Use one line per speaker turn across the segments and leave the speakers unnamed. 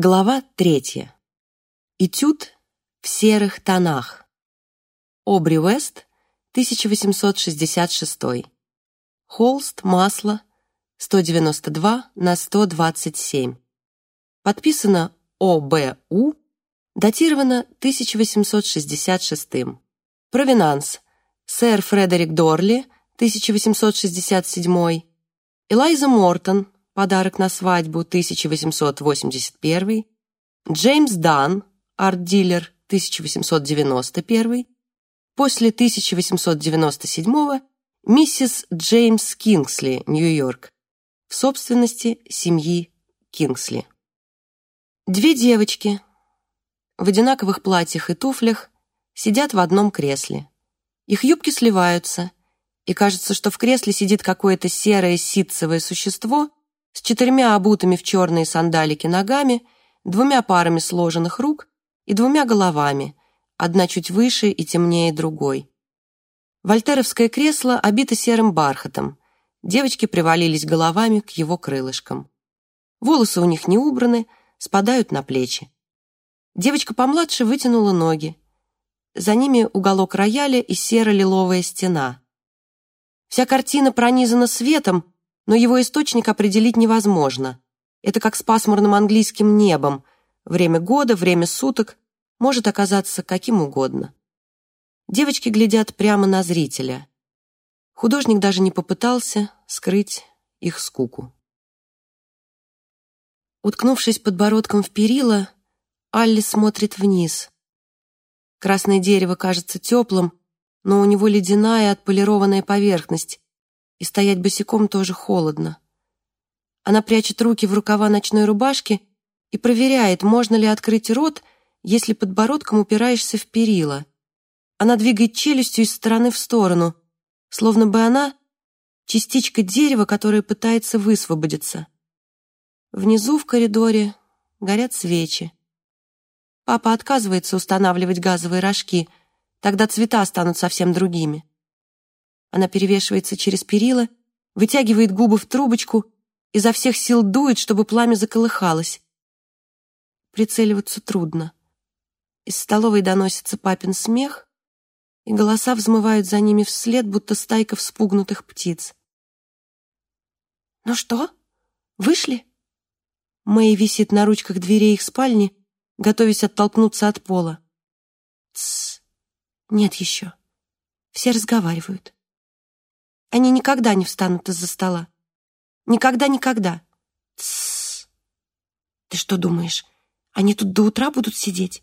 Глава третья. Этюд в серых тонах. Обри Уэст, 1866. Холст, масло, 192 на 127. Подписано ОБУ, датировано 1866. Провинанс. Сэр Фредерик Дорли, 1867. Элайза Мортон, Подарок на свадьбу 1881, Джеймс Дан, арт-дилер 1891, после 1897 миссис Джеймс Кингсли, Нью-Йорк, в собственности семьи Кингсли. Две девочки в одинаковых платьях и туфлях сидят в одном кресле. Их юбки сливаются, и кажется, что в кресле сидит какое-то серое ситцевое существо с четырьмя обутыми в черные сандалики ногами, двумя парами сложенных рук и двумя головами, одна чуть выше и темнее другой. Вольтеровское кресло обито серым бархатом. Девочки привалились головами к его крылышкам. Волосы у них не убраны, спадают на плечи. Девочка помладше вытянула ноги. За ними уголок рояля и серо-лиловая стена. Вся картина пронизана светом, но его источник определить невозможно. Это как с пасмурным английским небом. Время года, время суток может оказаться каким угодно. Девочки глядят прямо на зрителя. Художник даже не попытался скрыть их скуку. Уткнувшись подбородком в перила, Алли смотрит вниз. Красное дерево кажется теплым, но у него ледяная отполированная поверхность, и стоять босиком тоже холодно. Она прячет руки в рукава ночной рубашки и проверяет, можно ли открыть рот, если подбородком упираешься в перила. Она двигает челюстью из стороны в сторону, словно бы она — частичка дерева, которая пытается высвободиться. Внизу в коридоре горят свечи. Папа отказывается устанавливать газовые рожки, тогда цвета станут совсем другими. Она перевешивается через перила, вытягивает губы в трубочку, изо всех сил дует, чтобы пламя заколыхалось. Прицеливаться трудно. Из столовой доносится папин смех, и голоса взмывают за ними вслед, будто стайка вспугнутых птиц. «Ну что, вышли?» Мэй висит на ручках дверей их спальни, готовясь оттолкнуться от пола. «Тссс, нет еще. Все разговаривают». Они никогда не встанут из-за стола. Никогда-никогда. Тссс. Ты что думаешь, они тут до утра будут сидеть?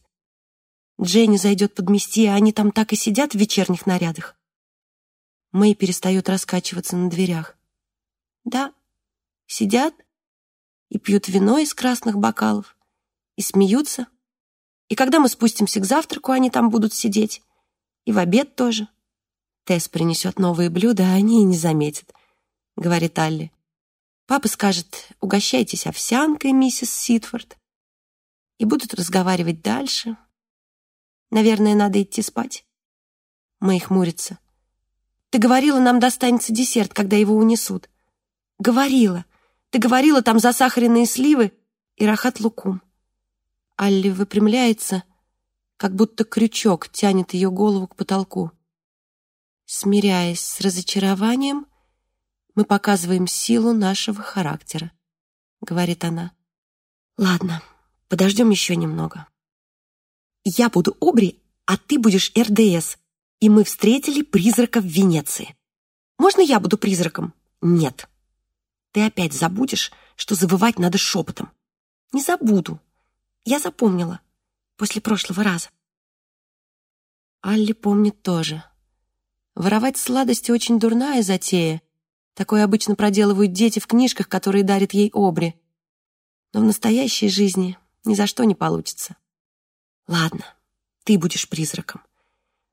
Дженни зайдет подмести, а они там так и сидят в вечерних нарядах. Мэй перестает раскачиваться на дверях. Да, сидят и пьют вино из красных бокалов, и смеются. И когда мы спустимся к завтраку, они там будут сидеть. И в обед тоже. Тесс принесет новые блюда, а они и не заметят», — говорит Алли. «Папа скажет, угощайтесь овсянкой, миссис Ситфорд, и будут разговаривать дальше. Наверное, надо идти спать». Мэй хмурится. «Ты говорила, нам достанется десерт, когда его унесут». «Говорила. Ты говорила, там засахаренные сливы и рахат-лукум». Алли выпрямляется, как будто крючок тянет ее голову к потолку. Смиряясь с разочарованием, мы показываем силу нашего характера, говорит она. Ладно, подождем еще немного. Я буду Обри, а ты будешь РДС, и мы встретили призрака в Венеции. Можно я буду призраком? Нет. Ты опять забудешь, что завывать надо шепотом. Не забуду. Я запомнила после прошлого раза. Алли помнит тоже. Воровать сладости очень дурная затея. Такое обычно проделывают дети в книжках, которые дарит ей Обри. Но в настоящей жизни ни за что не получится. Ладно, ты будешь призраком.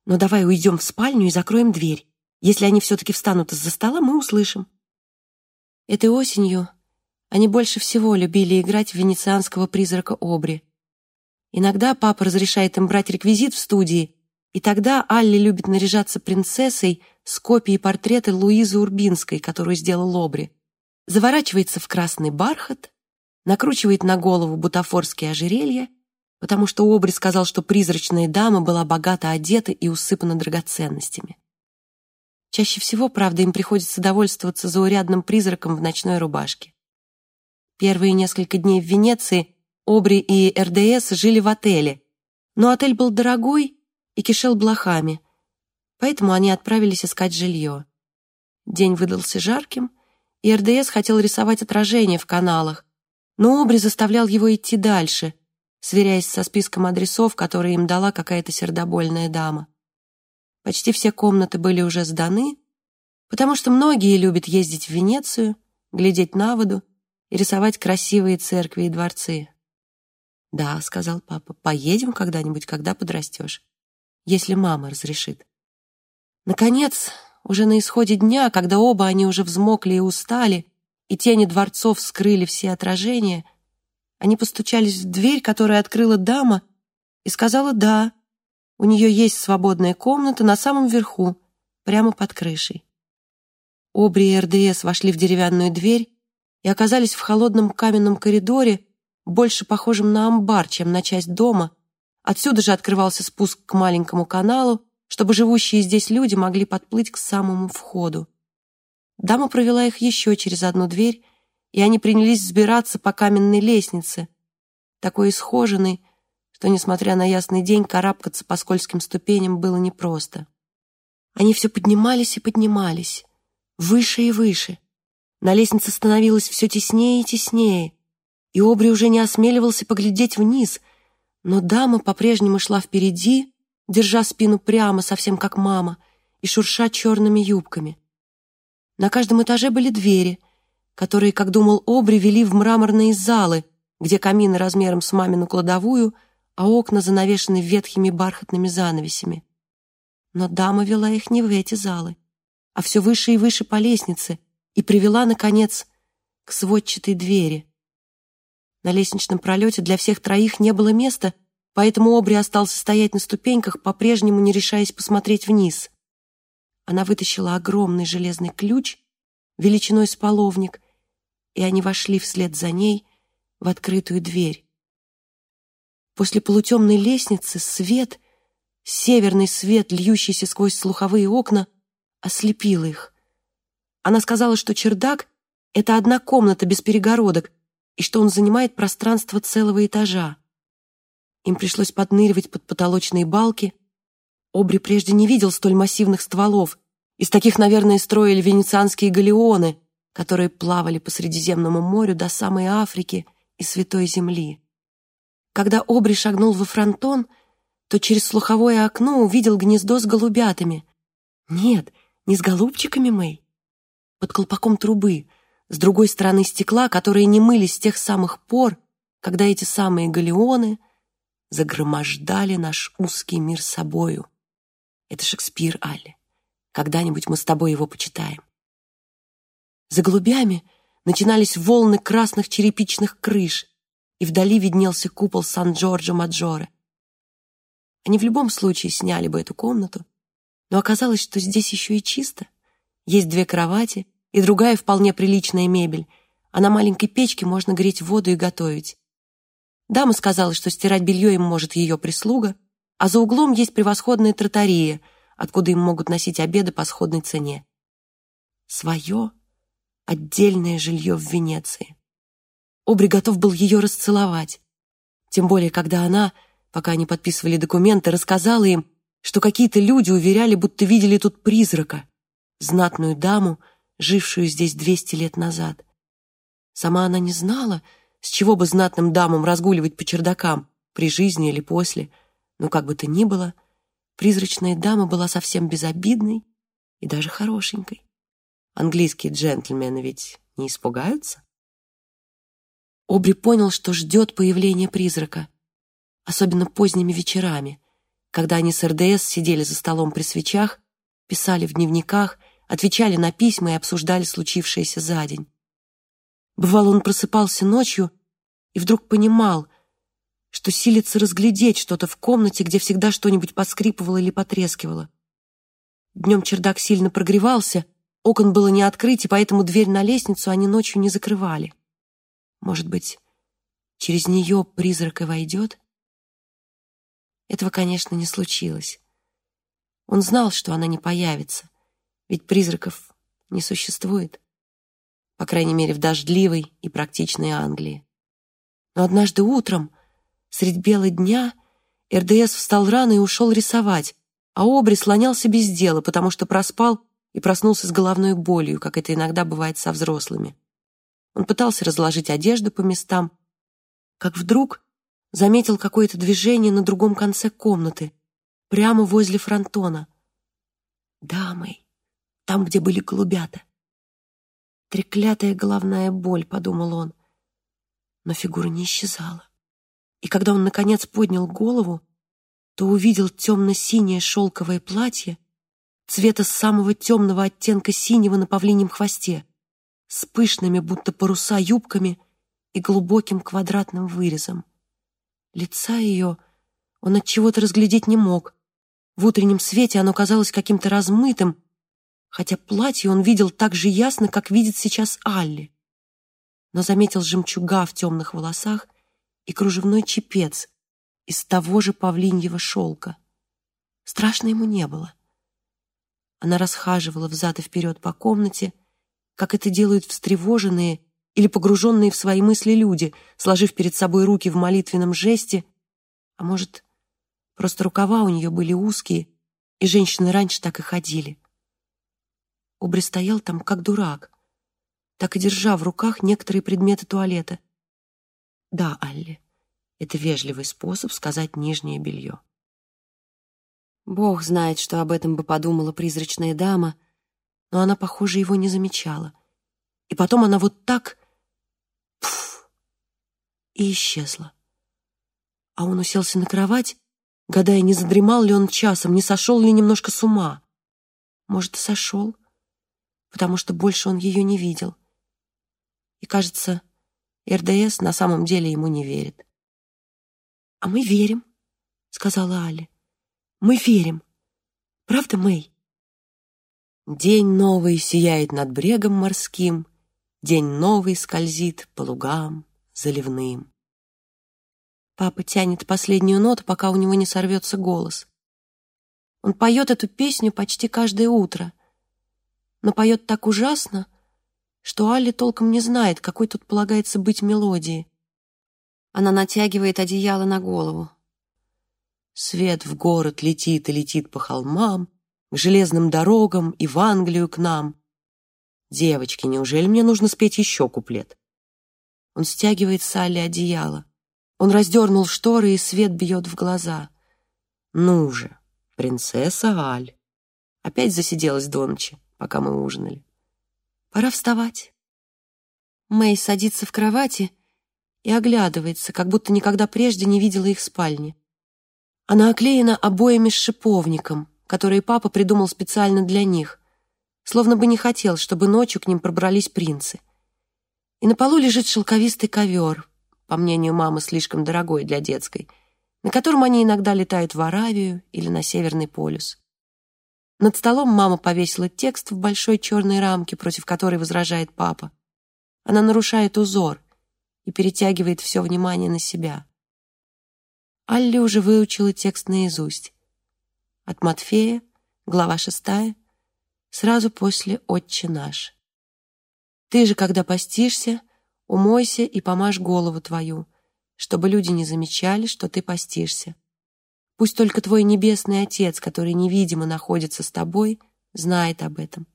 Но давай уйдем в спальню и закроем дверь. Если они все-таки встанут из-за стола, мы услышим. Этой осенью они больше всего любили играть в венецианского призрака Обри. Иногда папа разрешает им брать реквизит в студии и тогда Алли любит наряжаться принцессой с копией портрета Луизы Урбинской, которую сделал Лобри. Заворачивается в красный бархат накручивает на голову бутафорские ожерелья, потому что Обри сказал, что призрачная дама была богато одета и усыпана драгоценностями. Чаще всего, правда, им приходится довольствоваться заурядным призраком в ночной рубашке. Первые несколько дней в Венеции Обри и РДС жили в отеле, но отель был дорогой и кишел блохами, поэтому они отправились искать жилье. День выдался жарким, и РДС хотел рисовать отражения в каналах, но Обри заставлял его идти дальше, сверяясь со списком адресов, которые им дала какая-то сердобольная дама. Почти все комнаты были уже сданы, потому что многие любят ездить в Венецию, глядеть на воду и рисовать красивые церкви и дворцы. «Да», — сказал папа, — «поедем когда-нибудь, когда подрастешь, если мама разрешит». Наконец, уже на исходе дня, когда оба они уже взмокли и устали, и тени дворцов скрыли все отражения, они постучались в дверь, которую открыла дама, и сказала «да». У нее есть свободная комната на самом верху, прямо под крышей. Обри и РДС вошли в деревянную дверь и оказались в холодном каменном коридоре, больше похожем на амбар, чем на часть дома. Отсюда же открывался спуск к маленькому каналу, чтобы живущие здесь люди могли подплыть к самому входу. Дама провела их еще через одну дверь, и они принялись взбираться по каменной лестнице, такой исхоженной, что, несмотря на ясный день, карабкаться по скользким ступеням было непросто. Они все поднимались и поднимались, выше и выше. На лестнице становилось все теснее и теснее, и Обри уже не осмеливался поглядеть вниз, но дама по-прежнему шла впереди, держа спину прямо, совсем как мама, и шурша черными юбками. На каждом этаже были двери, которые, как думал Обри, вели в мраморные залы, где камины размером с мамину кладовую, а окна занавешены ветхими бархатными занавесями. Но дама вела их не в эти залы, а все выше и выше по лестнице и привела, наконец, к сводчатой двери — на лестничном пролете для всех троих не было места, поэтому Обри остался стоять на ступеньках, по-прежнему не решаясь посмотреть вниз. Она вытащила огромный железный ключ, величиной с половник, и они вошли вслед за ней в открытую дверь. После полутемной лестницы свет, северный свет, льющийся сквозь слуховые окна, ослепил их. Она сказала, что чердак — это одна комната без перегородок, и что он занимает пространство целого этажа. Им пришлось подныривать под потолочные балки. Обри прежде не видел столь массивных стволов. Из таких, наверное, строили венецианские галеоны, которые плавали по Средиземному морю до самой Африки и Святой Земли. Когда Обри шагнул во фронтон, то через слуховое окно увидел гнездо с голубятами. Нет, не с голубчиками, Мэй. Под колпаком трубы — с другой стороны стекла, которые не мылись с тех самых пор, когда эти самые галеоны загромождали наш узкий мир собою. Это Шекспир, Алли. Когда-нибудь мы с тобой его почитаем. За голубями начинались волны красных черепичных крыш, и вдали виднелся купол Сан-Джорджо-Маджоре. Они в любом случае сняли бы эту комнату, но оказалось, что здесь еще и чисто. Есть две кровати, и другая вполне приличная мебель, а на маленькой печке можно греть воду и готовить. Дама сказала, что стирать белье им может ее прислуга, а за углом есть превосходная тротария, откуда им могут носить обеды по сходной цене. Свое отдельное жилье в Венеции. Обри готов был ее расцеловать. Тем более, когда она, пока они подписывали документы, рассказала им, что какие-то люди уверяли, будто видели тут призрака, знатную даму, жившую здесь двести лет назад. Сама она не знала, с чего бы знатным дамам разгуливать по чердакам, при жизни или после, но как бы то ни было, призрачная дама была совсем безобидной и даже хорошенькой. Английские джентльмены ведь не испугаются? Обри понял, что ждет появления призрака, особенно поздними вечерами, когда они с РДС сидели за столом при свечах, писали в дневниках отвечали на письма и обсуждали случившееся за день. Бывало, он просыпался ночью и вдруг понимал, что силится разглядеть что-то в комнате, где всегда что-нибудь поскрипывало или потрескивало. Днем чердак сильно прогревался, окон было не открыть, и поэтому дверь на лестницу они ночью не закрывали. Может быть, через нее призрак и войдет? Этого, конечно, не случилось. Он знал, что она не появится, ведь призраков не существует, по крайней мере, в дождливой и практичной Англии. Но однажды утром, средь бела дня, РДС встал рано и ушел рисовать, а Обри слонялся без дела, потому что проспал и проснулся с головной болью, как это иногда бывает со взрослыми. Он пытался разложить одежду по местам, как вдруг заметил какое-то движение на другом конце комнаты, прямо возле фронтона. Да, Мэй, там, где были голубята. Треклятая головная боль, подумал он. Но фигура не исчезала. И когда он, наконец, поднял голову, то увидел темно-синее шелковое платье цвета самого темного оттенка синего на павлиньем хвосте, с пышными, будто паруса, юбками и глубоким квадратным вырезом. Лица ее он от чего-то разглядеть не мог. В утреннем свете оно казалось каким-то размытым, хотя платье он видел так же ясно, как видит сейчас Алли. Но заметил жемчуга в темных волосах и кружевной чепец из того же павлиньего шелка. Страшно ему не было. Она расхаживала взад и вперед по комнате, как это делают встревоженные или погруженные в свои мысли люди, сложив перед собой руки в молитвенном жесте, а может, просто рукава у нее были узкие, и женщины раньше так и ходили. Обри стоял там, как дурак, так и держа в руках некоторые предметы туалета. Да, Алли, это вежливый способ сказать нижнее белье. Бог знает, что об этом бы подумала призрачная дама, но она, похоже, его не замечала. И потом она вот так... Пф, и исчезла. А он уселся на кровать, гадая, не задремал ли он часом, не сошел ли немножко с ума. Может, и сошел, потому что больше он ее не видел. И, кажется, РДС на самом деле ему не верит. «А мы верим», — сказала Али. Мы верим. Правда, Мэй? День новый сияет над брегом морским, День новый скользит по лугам заливным. Папа тянет последнюю ноту, пока у него не сорвется голос. Он поет эту песню почти каждое утро, но поет так ужасно, что Алли толком не знает, какой тут полагается быть мелодии. Она натягивает одеяло на голову. Свет в город летит и летит по холмам, к железным дорогам и в Англию к нам. Девочки, неужели мне нужно спеть еще куплет? Он стягивает с Алли одеяло. Он раздернул шторы, и свет бьет в глаза. Ну же, принцесса Аль. Опять засиделась до ночи, пока мы ужинали. Пора вставать. Мэй садится в кровати и оглядывается, как будто никогда прежде не видела их спальни. Она оклеена обоями с шиповником, которые папа придумал специально для них, словно бы не хотел, чтобы ночью к ним пробрались принцы. И на полу лежит шелковистый ковер, по мнению мамы, слишком дорогой для детской, на котором они иногда летают в Аравию или на Северный полюс. Над столом мама повесила текст в большой черной рамке, против которой возражает папа. Она нарушает узор и перетягивает все внимание на себя. Алли уже выучила текст наизусть. От Матфея, глава шестая, сразу после «Отче наш». «Ты же, когда постишься, умойся и помажь голову твою, чтобы люди не замечали, что ты постишься. Пусть только твой небесный Отец, который невидимо находится с тобой, знает об этом,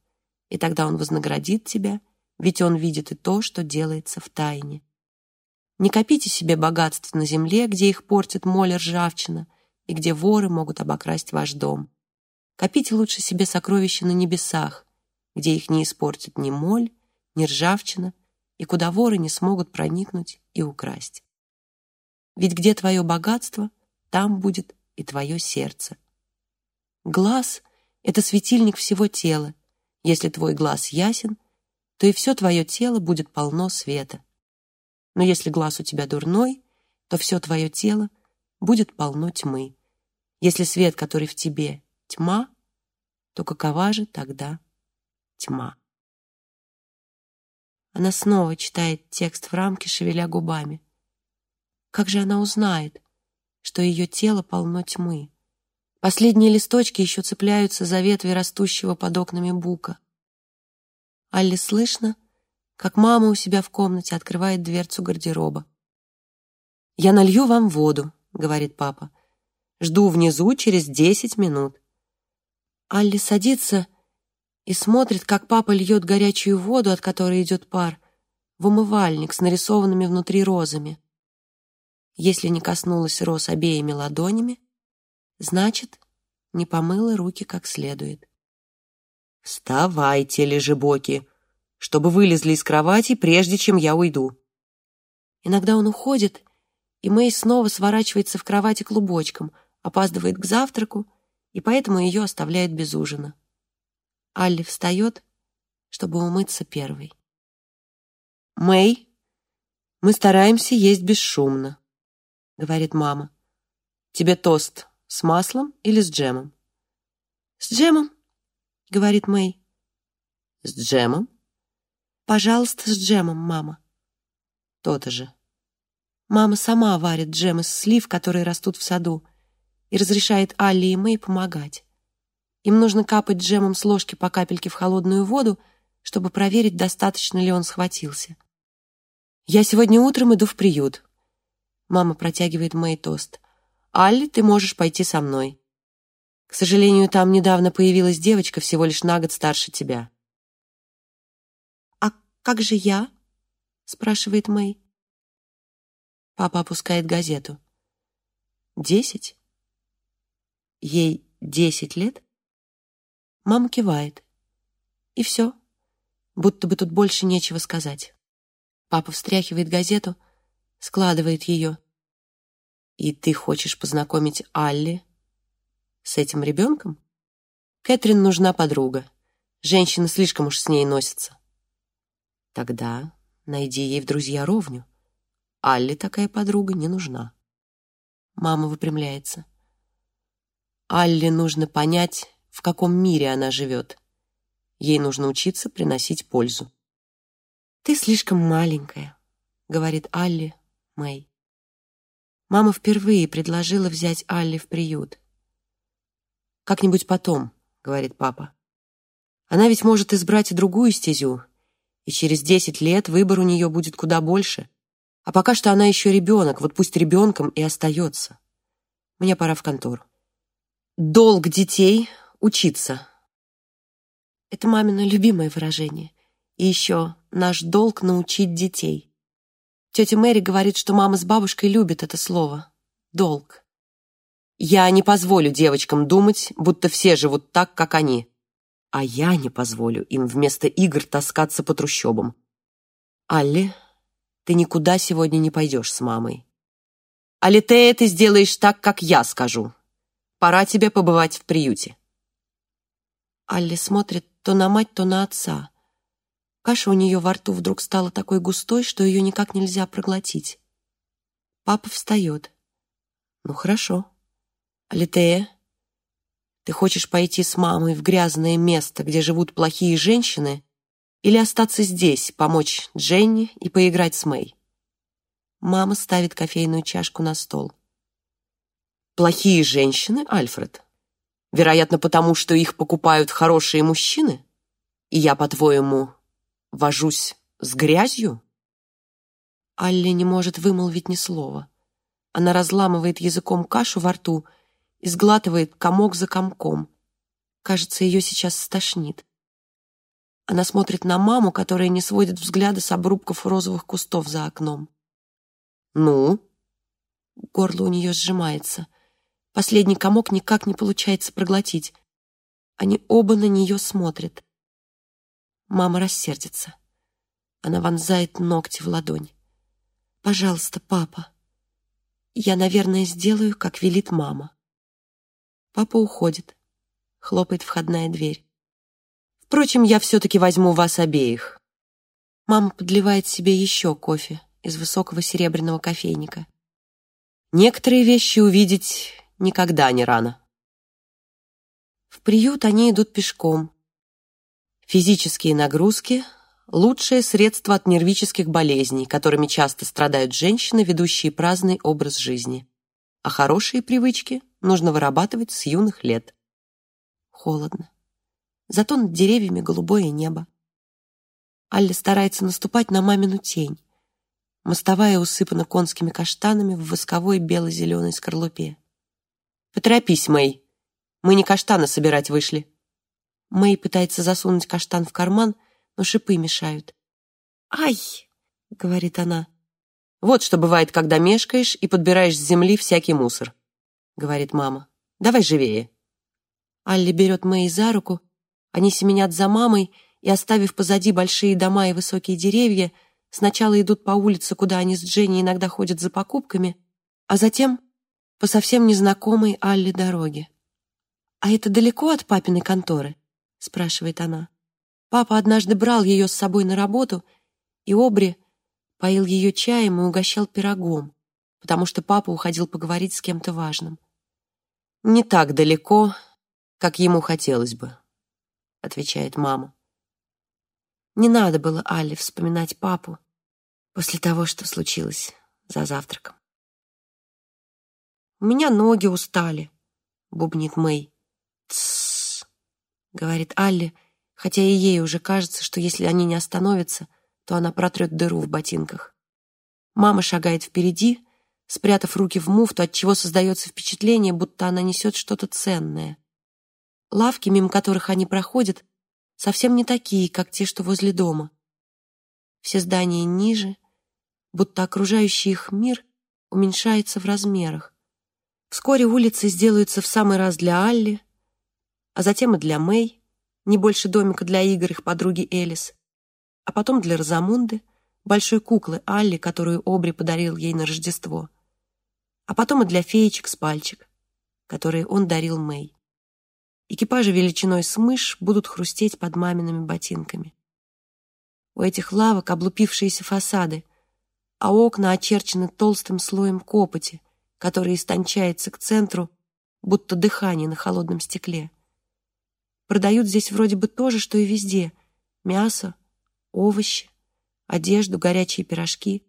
и тогда Он вознаградит тебя, ведь Он видит и то, что делается в тайне. Не копите себе богатств на земле, где их портит моль ржавчина, и где воры могут обокрасть ваш дом. Копите лучше себе сокровища на небесах, где их не испортит ни моль, ни ржавчина, и куда воры не смогут проникнуть и украсть. Ведь где твое богатство, там будет и твое сердце. Глаз — это светильник всего тела. Если твой глаз ясен, то и все твое тело будет полно света. Но если глаз у тебя дурной, то все твое тело будет полно тьмы. Если свет, который в тебе, тьма, то какова же тогда тьма? Она снова читает текст в рамке, шевеля губами. Как же она узнает, что ее тело полно тьмы? Последние листочки еще цепляются за ветви растущего под окнами бука. Алле слышно, как мама у себя в комнате открывает дверцу гардероба. «Я налью вам воду», — говорит папа. «Жду внизу через десять минут». Алли садится и смотрит, как папа льет горячую воду, от которой идет пар, в умывальник с нарисованными внутри розами. Если не коснулась роз обеими ладонями, значит, не помыла руки как следует.
«Вставайте, лежебоки, чтобы вылезли из кровати, прежде чем я уйду».
Иногда он уходит, и Мэй снова сворачивается в кровати клубочком, опаздывает к завтраку, и поэтому ее оставляют без ужина. Алли встает, чтобы умыться первой.
«Мэй, мы стараемся есть бесшумно», — говорит мама. «Тебе тост с маслом или с джемом?»
«С джемом», — говорит Мэй.
«С джемом?»
«Пожалуйста, с джемом, мама».
«То-то же».
Мама сама варит джем из слив, которые растут в саду, и разрешает Алли и Мэй помогать. Им нужно капать джемом с ложки по капельке в холодную воду, чтобы проверить, достаточно ли он схватился. «Я сегодня утром иду в приют». Мама протягивает Мэй тост. «Алли, ты можешь пойти со мной. К сожалению, там недавно появилась девочка, всего лишь на год старше тебя». «А как же я?» — спрашивает Мэй. Папа опускает газету. «Десять? Ей десять лет?» Мама кивает. И все. Будто бы тут больше нечего сказать. Папа встряхивает газету, складывает ее. «И ты хочешь познакомить Алли с этим ребенком?» Кэтрин нужна подруга. Женщины слишком уж с ней носятся. Тогда найди ей в друзья ровню. Алле такая подруга не нужна. Мама выпрямляется. Алле нужно понять, в каком мире она живет. Ей нужно учиться приносить пользу. «Ты слишком маленькая», — говорит Алли Мэй. Мама впервые предложила взять Алли в приют. «Как-нибудь потом», — говорит папа. «Она ведь может избрать и другую стезю, и через десять лет выбор у нее будет куда больше. А пока что она еще ребенок, вот пусть ребенком и остается. Мне пора в контору. Долг детей учиться. Это мамино любимое выражение. И еще наш долг научить детей. Тетя Мэри говорит, что мама с бабушкой любят это слово. Долг. Я не позволю девочкам думать, будто все живут так, как они. А я не позволю им вместо игр таскаться по трущобам. Алли, ты никуда сегодня не пойдешь с мамой. Алитея, ты сделаешь так, как я скажу. Пора тебе побывать в приюте. Алли смотрит то на мать, то на отца. Каша у нее во рту вдруг стала такой густой, что ее никак нельзя проглотить. Папа встает. «Ну, хорошо. Алитея, ты хочешь пойти с мамой в грязное место, где живут плохие женщины, или остаться здесь, помочь Дженни и поиграть с Мэй?» Мама ставит кофейную чашку на стол. «Плохие женщины, Альфред?» Вероятно, потому что их покупают хорошие мужчины? И я, по-твоему, вожусь с грязью?» Алли не может вымолвить ни слова. Она разламывает языком кашу во рту и сглатывает комок за комком. Кажется, ее сейчас стошнит. Она смотрит на маму, которая не сводит взгляда с обрубков розовых кустов за окном. «Ну?» Горло у нее сжимается. Последний комок никак не получается проглотить. Они оба на нее смотрят. Мама рассердится. Она вонзает ногти в ладонь. «Пожалуйста, папа, я, наверное, сделаю, как велит мама». Папа уходит. Хлопает входная дверь. «Впрочем, я все-таки возьму вас обеих». Мама подливает себе еще кофе из высокого серебряного кофейника. Некоторые вещи увидеть никогда не рано. В приют они идут пешком. Физические нагрузки
лучшее средство от нервических болезней, которыми часто страдают женщины, ведущие праздный образ жизни. А хорошие привычки нужно вырабатывать с юных лет. Холодно. Зато над деревьями голубое небо. Алли старается наступать на мамину тень. Мостовая усыпана конскими каштанами в восковой бело-зеленой скорлупе. «Поторопись, Мэй. Мы не каштаны собирать вышли». Мэй пытается засунуть каштан в карман, но шипы мешают. «Ай!» — говорит она. «Вот что бывает, когда мешкаешь и подбираешь с земли всякий мусор», — говорит мама. «Давай живее». Алли берет Мэй за руку, они семенят за мамой и, оставив позади большие дома и высокие деревья, сначала идут по улице, куда они с Дженни иногда ходят за покупками, а затем по совсем незнакомой Алле дороге. «А это далеко от папиной конторы?» — спрашивает она. Папа однажды брал ее с собой на работу, и Обри поил ее чаем и угощал пирогом, потому что папа уходил поговорить с кем-то важным. «Не так далеко, как ему хотелось бы», — отвечает мама. Не надо было Алле вспоминать папу после того, что случилось за завтраком. «У меня ноги устали», — бубнит Мэй. «Тссс», — говорит Алле, хотя и ей уже кажется, что если они не остановятся, то она протрет дыру в ботинках. Мама шагает впереди, спрятав руки в муфту, отчего создается впечатление, будто она несет что-то ценное. Лавки, мимо которых они проходят, совсем не такие, как те, что возле дома. Все здания ниже, будто окружающий их мир уменьшается в размерах. Вскоре улицы сделаются в самый раз для Алли, а затем и для Мэй, не больше домика для игр их подруги Элис, а потом для Розамунды, большой куклы Алли, которую Обри подарил ей на Рождество, а потом и для феечек с пальчик, которые он дарил Мэй. Экипажи величиной с мышь будут хрустеть под мамиными ботинками. У этих лавок облупившиеся фасады, а окна очерчены толстым слоем копоти, который истончается к центру, будто дыхание на холодном стекле. Продают здесь вроде бы то же, что и везде. Мясо, овощи, одежду, горячие пирожки.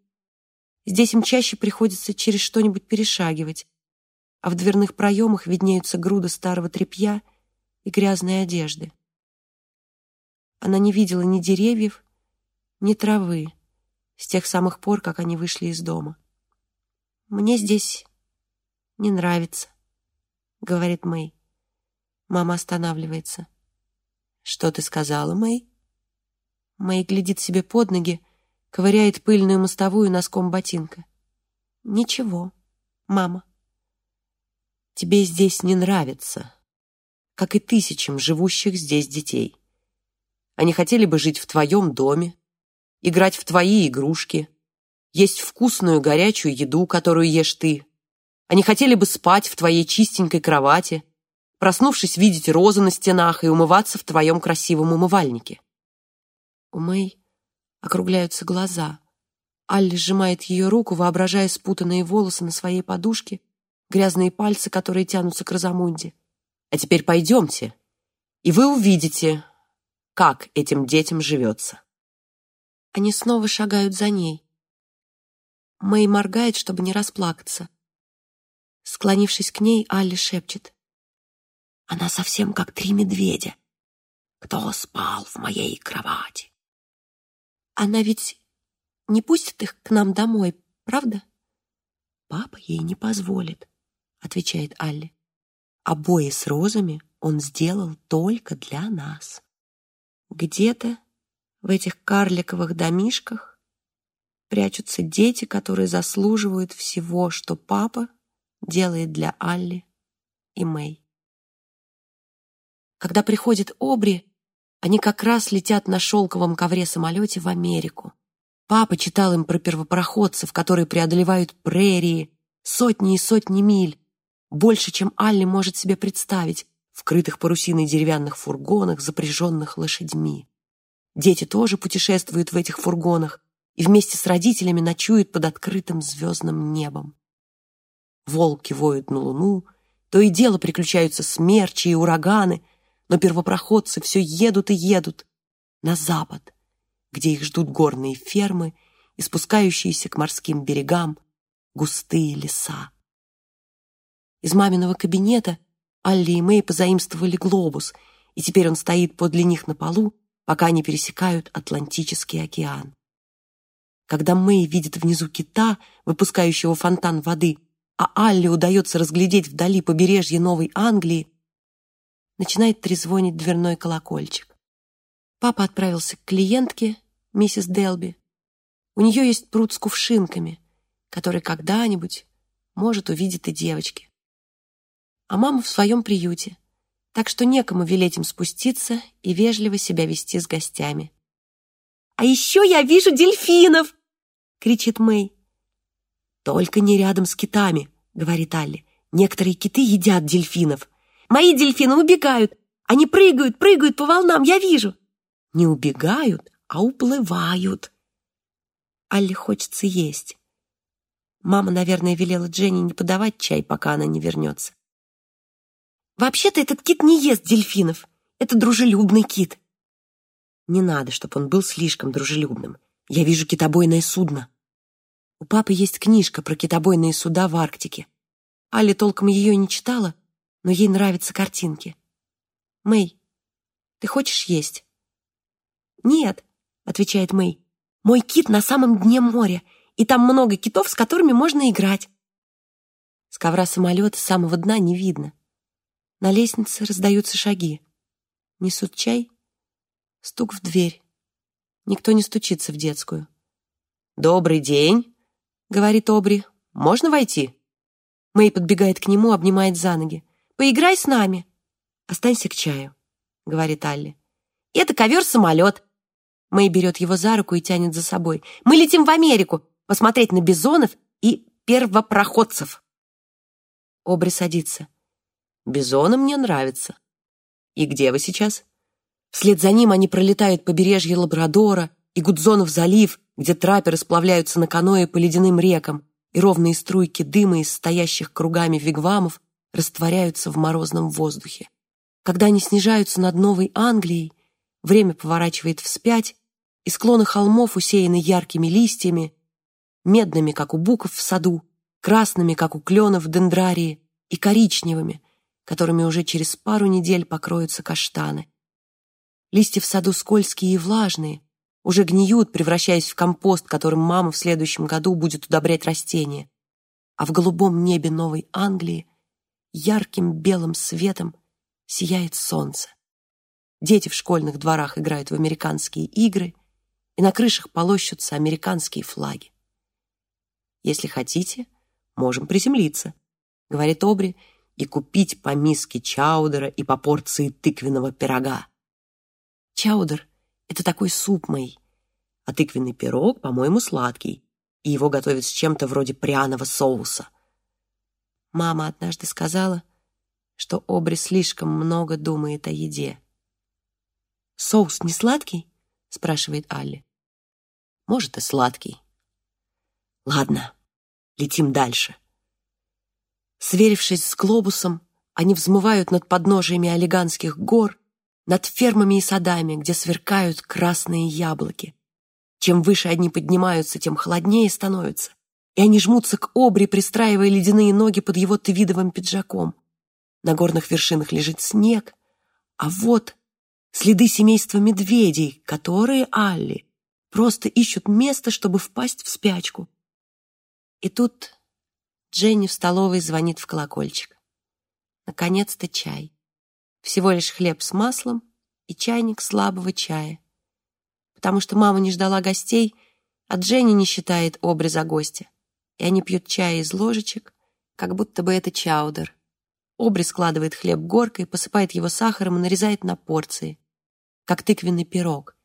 Здесь им чаще приходится через что-нибудь перешагивать, а в дверных проемах виднеются груды старого тряпья — и грязной одежды. Она не видела ни деревьев, ни травы с тех самых пор, как они вышли из дома. «Мне здесь не нравится», — говорит Мэй. Мама останавливается. «Что ты сказала, Мэй?» Мэй глядит себе под ноги, ковыряет пыльную мостовую носком ботинка. «Ничего, мама». «Тебе здесь не нравится», как и тысячам живущих здесь детей. Они хотели бы жить в твоем доме, играть в твои игрушки, есть вкусную горячую еду, которую ешь ты. Они хотели бы спать в твоей чистенькой кровати, проснувшись, видеть розы на стенах и умываться в твоем красивом умывальнике. У Мэй округляются глаза. Алли сжимает ее руку, воображая спутанные волосы на своей подушке, грязные пальцы, которые тянутся к Розамунде. А теперь пойдемте, и вы увидите, как этим детям живется. Они снова шагают за ней. Мэй моргает, чтобы не расплакаться. Склонившись к ней, Алли шепчет. Она совсем как три медведя. Кто спал в моей кровати? Она ведь не пустит их к нам домой, правда? Папа ей не позволит, отвечает Алли. Обои с розами он сделал только для нас. Где-то в этих карликовых домишках прячутся дети, которые заслуживают всего, что папа делает для Алли и Мэй. Когда приходит Обри, они как раз летят на шелковом ковре-самолете в Америку. Папа читал им про первопроходцев, которые преодолевают прерии, сотни и сотни миль, больше, чем Алли может себе представить, вкрытых парусиной деревянных фургонах, запряженных лошадьми. Дети тоже путешествуют в этих фургонах и вместе с родителями ночуют под открытым звездным небом. Волки воют на луну, то и дело приключаются смерчи и ураганы, но первопроходцы все едут и едут на запад, где их ждут горные фермы и спускающиеся к морским берегам густые леса. Из маминого кабинета Алли и Мэй позаимствовали глобус, и теперь он стоит подле них на полу, пока они пересекают Атлантический океан. Когда Мэй видит внизу кита, выпускающего фонтан воды, а Алле удается разглядеть вдали побережье Новой Англии, начинает трезвонить дверной колокольчик. Папа отправился к клиентке, миссис Делби. У нее есть пруд с кувшинками, который когда-нибудь, может, увидит и девочки. А мама в своем приюте, так что некому велеть им спуститься и вежливо себя вести с гостями. «А еще я вижу дельфинов!» — кричит Мэй. «Только не рядом с китами», — говорит Алли. «Некоторые киты едят дельфинов». «Мои дельфины убегают! Они прыгают, прыгают по волнам, я вижу!» «Не убегают, а уплывают!» Алле хочется есть. Мама, наверное, велела Дженни не подавать чай, пока она не вернется. «Вообще-то этот кит не ест дельфинов. Это дружелюбный кит». «Не надо, чтобы он был слишком дружелюбным. Я вижу китобойное судно». У папы есть книжка про китобойные суда в Арктике. Али толком ее не читала, но ей нравятся картинки. «Мэй, ты хочешь есть?» «Нет», — отвечает Мэй. «Мой кит на самом дне моря, и там много китов, с которыми можно играть». С ковра самолета самого дна не видно. На лестнице раздаются шаги. Несут чай. Стук в дверь. Никто не стучится в детскую. «Добрый день!» — говорит Обри. «Можно войти?» Мэй подбегает к нему, обнимает за ноги. «Поиграй с нами!» «Останься к чаю», — говорит Алли. «Это ковер-самолет!» Мэй берет его за руку и тянет за собой. «Мы летим в Америку посмотреть на бизонов и первопроходцев!» Обри садится. «Бизоны мне нравятся. И где вы сейчас?» Вслед за ним они пролетают побережье Лабрадора и Гудзонов залив, где трапперы сплавляются на каное по ледяным рекам, и ровные струйки дыма из стоящих кругами вигвамов растворяются в морозном воздухе. Когда они снижаются над Новой Англией, время поворачивает вспять, и склоны холмов усеяны яркими листьями, медными, как у буков в саду, красными, как у кленов в дендрарии, и коричневыми, которыми уже через пару недель покроются каштаны. Листья в саду скользкие и влажные, уже гниют, превращаясь в компост, которым мама в следующем году будет удобрять растения. А в голубом небе Новой Англии ярким белым светом сияет солнце. Дети в школьных дворах играют в американские игры, и на крышах полощутся американские флаги. «Если хотите, можем приземлиться», — говорит Обри, «и купить по миске чаудера и по порции тыквенного пирога». Чаудер это такой суп мой. А тыквенный пирог, по-моему, сладкий, и его готовят с чем-то вроде пряного соуса. Мама однажды сказала, что Обри слишком много думает о еде. «Соус не сладкий?» — спрашивает Алли. «Может, и сладкий». «Ладно, летим дальше». Сверившись с глобусом, они взмывают над подножиями Олиганских гор над фермами и садами, где сверкают красные яблоки. Чем выше они поднимаются, тем холоднее становится, и они жмутся к обри, пристраивая ледяные ноги под его твидовым пиджаком. На горных вершинах лежит снег, а вот следы семейства медведей, которые, Алли, просто ищут место, чтобы впасть в спячку. И тут Дженни в столовой звонит в колокольчик. Наконец-то чай всего лишь хлеб с маслом и чайник слабого чая. Потому что мама не ждала гостей, а Дженни не считает образа гостя, и они пьют чай из ложечек, как будто бы это чаудер. Обри складывает хлеб горкой, посыпает его сахаром и нарезает на порции, как тыквенный пирог,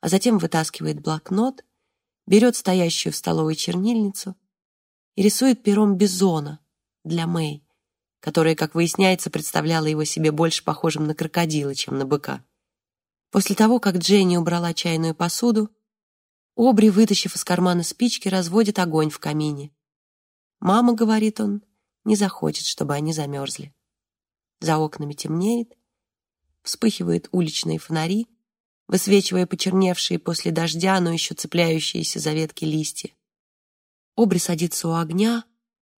а затем вытаскивает блокнот, берет стоящую в столовой чернильницу и рисует пером бизона для Мэй, которая, как выясняется, представляла его себе больше похожим на крокодила, чем на быка. После того, как Дженни убрала чайную посуду, Обри, вытащив из кармана спички, разводит огонь в камине. «Мама, — говорит он, — не захочет, чтобы они замерзли». За окнами темнеет, вспыхивают уличные фонари,
высвечивая почерневшие после дождя, но еще цепляющиеся за ветки листья. Обри садится у огня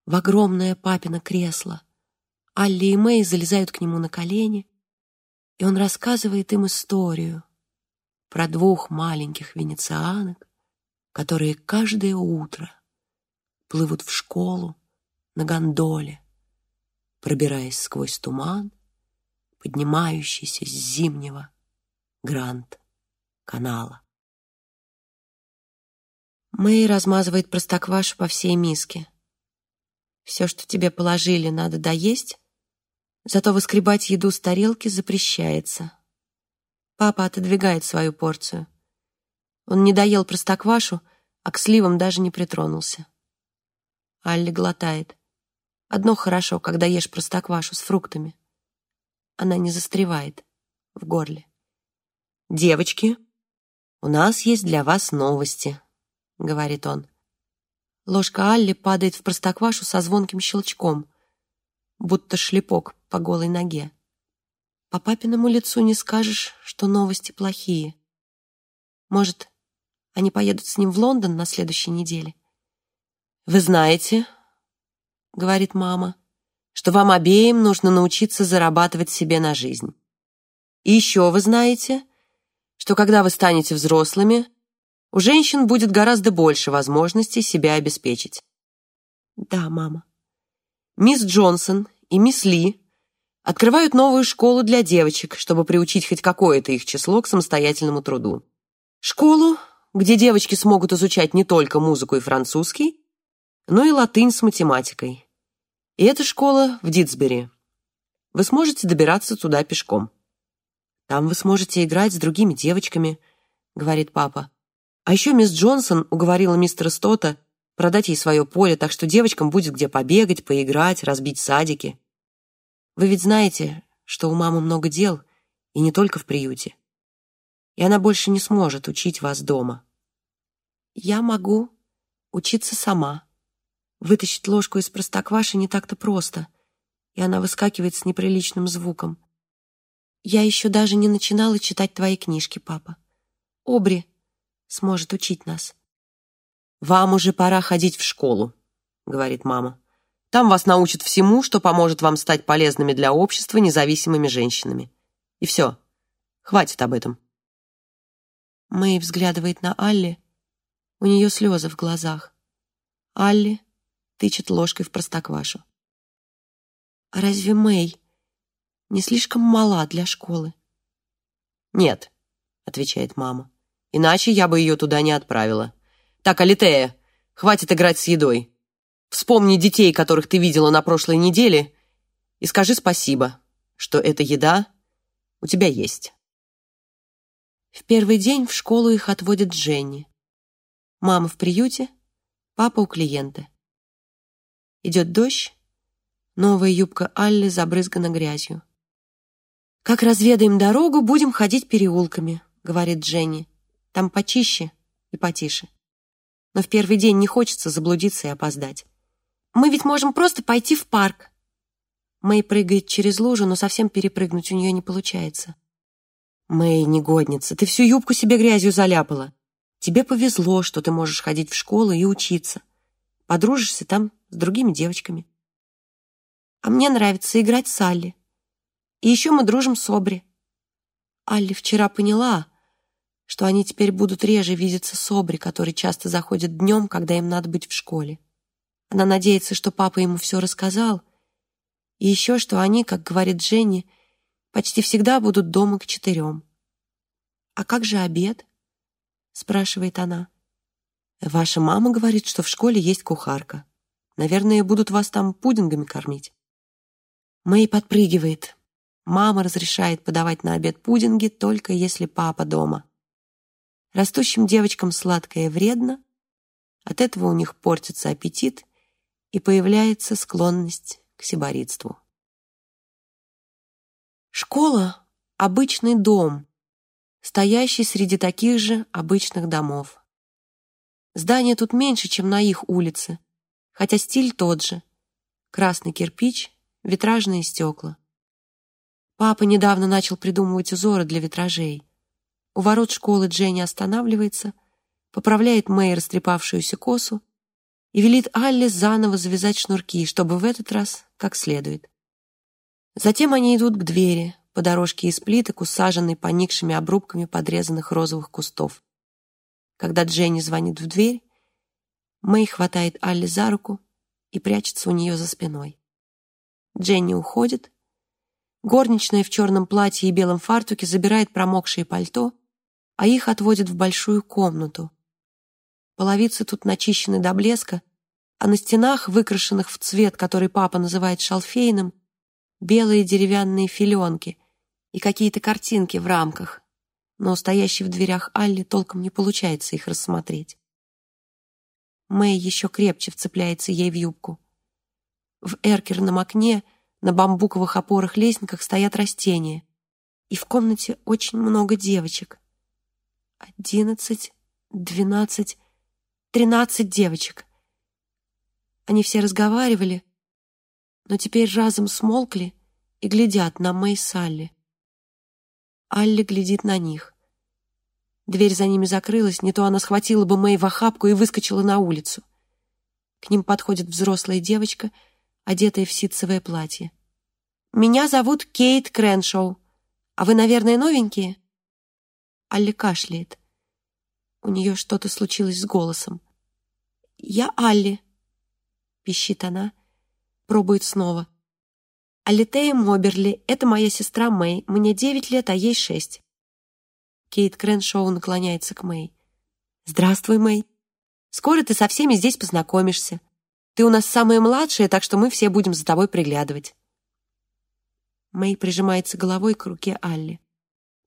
в огромное папино кресло. Алли и Мэй залезают к нему на колени, и он рассказывает им историю про двух маленьких венецианок, которые каждое утро плывут в школу на гондоле, пробираясь сквозь туман, поднимающийся с зимнего Гранд-канала. Мэй размазывает простоквашу по всей миске. Все, что тебе положили, надо доесть, зато выскребать еду с тарелки запрещается. Папа отодвигает свою порцию. Он не доел простоквашу, а к сливам даже не притронулся. Алли глотает. Одно хорошо, когда ешь простоквашу с фруктами. Она не застревает в горле. «Девочки, у нас есть для вас новости», — говорит он. Ложка Алли падает в простоквашу со звонким щелчком, будто шлепок по голой ноге. По папиному лицу не скажешь, что новости плохие. Может, они поедут с ним в Лондон на следующей неделе? «Вы знаете, — говорит мама, — что вам обеим нужно научиться зарабатывать себе на жизнь. И еще вы знаете, что когда вы станете взрослыми, у женщин будет гораздо больше возможностей себя обеспечить. Да, мама. Мисс Джонсон и мисс Ли открывают новую школу для девочек, чтобы приучить хоть какое-то их число к самостоятельному труду. Школу, где девочки смогут изучать не только музыку и французский, но и латынь с математикой. И эта школа в Дитсбери. Вы сможете добираться туда пешком. Там вы сможете играть с другими девочками, говорит папа. А еще мисс Джонсон уговорила мистера Стота продать ей свое поле, так что девочкам будет где побегать, поиграть, разбить садики. Вы ведь знаете, что у мамы много дел, и не только в приюте. И она больше не сможет учить вас дома. Я могу учиться сама. Вытащить ложку из простокваши не так-то просто, и она выскакивает с неприличным звуком. Я еще даже не начинала читать твои книжки, папа. Обри сможет учить нас. «Вам уже пора ходить в школу», — говорит мама. «Там вас научат всему, что поможет вам стать полезными для общества независимыми женщинами. И все. Хватит об этом». Мэй взглядывает на Алли. У нее слезы в глазах. Алли тычет ложкой в простоквашу. «А разве Мэй не слишком мала для школы?» «Нет», — отвечает мама. Иначе я бы ее туда не отправила. Так, Алитея, хватит играть с едой. Вспомни детей, которых ты видела на прошлой неделе, и скажи спасибо, что эта еда у тебя есть. В первый день в школу их отводит Дженни. Мама в приюте, папа у клиента. Идет дождь, новая юбка Алли забрызгана грязью. «Как разведаем дорогу, будем ходить переулками», — говорит Дженни. Там почище и потише. Но в первый день не хочется заблудиться и опоздать. Мы ведь можем просто пойти в парк. Мэй прыгает через лужу, но совсем перепрыгнуть у нее не получается. Мэй, негодница, ты всю юбку себе грязью заляпала. Тебе повезло, что ты можешь ходить в школу и учиться. Подружишься там с другими девочками. А мне нравится играть с Алли. И еще мы дружим с Обри. Алли вчера поняла, что они теперь будут реже видеться с Обри, который часто заходит днем, когда им надо быть в школе. Она надеется, что папа ему все рассказал, и еще, что они, как говорит Дженни, почти всегда будут дома к четырем. «А как же обед?» — спрашивает она. «Ваша мама говорит, что в школе есть кухарка. Наверное, будут вас там пудингами кормить». Мэй подпрыгивает. Мама разрешает подавать на обед пудинги, только если папа дома. Растущим девочкам сладкое вредно, от этого у них портится аппетит и появляется склонность к сиборитству. Школа — обычный дом, стоящий среди таких же обычных домов. Здание тут меньше, чем на их улице, хотя стиль тот же. Красный кирпич, витражные стекла. Папа недавно начал придумывать узоры для витражей. У ворот школы Дженни останавливается, поправляет Мэй растрепавшуюся косу и велит Алле заново завязать шнурки, чтобы в этот раз как следует. Затем они идут к двери по дорожке из плиток, усаженной поникшими обрубками подрезанных розовых кустов. Когда Дженни звонит в дверь, Мэй хватает Алле за руку и прячется у нее за спиной. Дженни уходит. Горничная в черном платье и белом фартуке забирает промокшее пальто, а их отводят в большую комнату, Половицы тут начищены до блеска, а на стенах, выкрашенных в цвет, который папа называет шалфейным, белые деревянные филенки и какие-то картинки в рамках, но у стоящей в дверях Алли толком не получается их рассмотреть. Мэй еще крепче вцепляется ей в юбку. В эркерном окне на бамбуковых опорах-лестниках стоят растения, и в комнате очень много девочек. Одиннадцать, двенадцать, тринадцать девочек. Они все разговаривали, но теперь разом смолкли и глядят на Мэй Салли. Алли глядит на них. Дверь за ними закрылась, не то она схватила бы Мэй в охапку и выскочила на улицу. К ним подходит взрослая девочка, одетая в ситцевое платье. «Меня зовут Кейт Креншоу. А вы, наверное, новенькие?» Алли кашляет. У нее что-то случилось с голосом. «Я Алли», — пищит она, пробует снова. «Алитея Моберли, это моя сестра Мэй, мне девять лет, а ей шесть». Кейт Креншоу наклоняется к Мэй. «Здравствуй, Мэй. Скоро ты со всеми здесь познакомишься. Ты у нас самая младшая, так что мы все будем за тобой приглядывать». Мэй прижимается головой к руке Алли.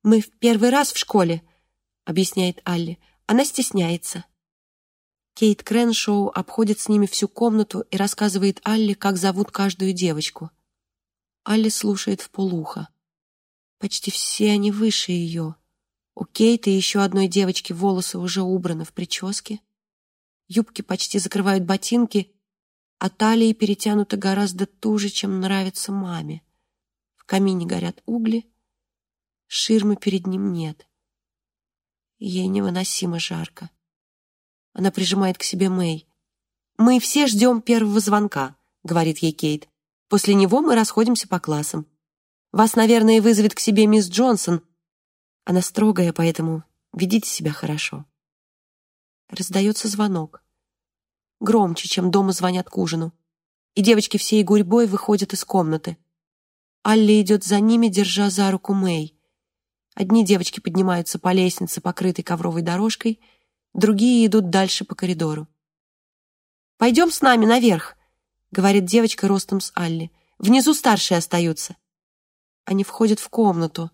«Мы в первый раз в школе», — объясняет Алли. «Она стесняется». Кейт Креншоу обходит с ними всю комнату и рассказывает Алле, как зовут каждую девочку. Алли слушает в полухо. Почти все они выше ее. У Кейта и еще одной девочки волосы уже убраны в прическе. Юбки почти закрывают ботинки, а талии перетянуты гораздо туже, чем нравится маме. В камине горят угли, ширмы перед ним нет. Ей невыносимо жарко. Она прижимает к себе Мэй. «Мы все ждем первого звонка», — говорит ей Кейт. «После него мы расходимся по классам. Вас, наверное, вызовет к себе мисс Джонсон. Она строгая, поэтому ведите себя хорошо». Раздается звонок. Громче, чем дома звонят к ужину. И девочки всей гурьбой выходят из комнаты. Алли идет за ними, держа за руку Мэй. Одни девочки поднимаются по лестнице, покрытой ковровой дорожкой — другие идут дальше по коридору. «Пойдем с нами наверх», — говорит девочка ростом с Алли. «Внизу старшие остаются». Они входят в комнату,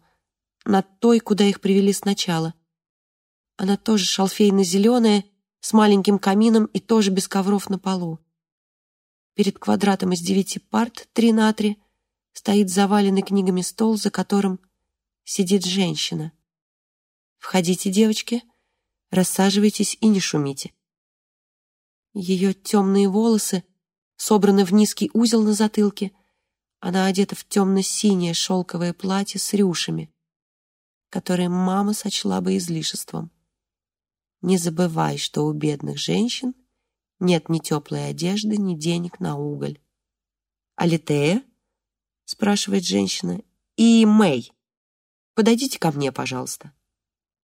над той, куда их привели сначала. Она тоже шалфейно-зеленая, с маленьким камином и тоже без ковров на полу. Перед квадратом из девяти парт, три на три, стоит заваленный книгами стол, за которым сидит женщина. «Входите, девочки», Рассаживайтесь и не шумите. Ее темные волосы собраны в низкий узел на затылке. Она одета в темно-синее шелковое платье с рюшами, которое мама сочла бы излишеством. Не забывай, что у бедных женщин нет ни теплой одежды, ни денег на уголь. «Алитея?» — спрашивает женщина. «И Мэй. Подойдите ко мне, пожалуйста».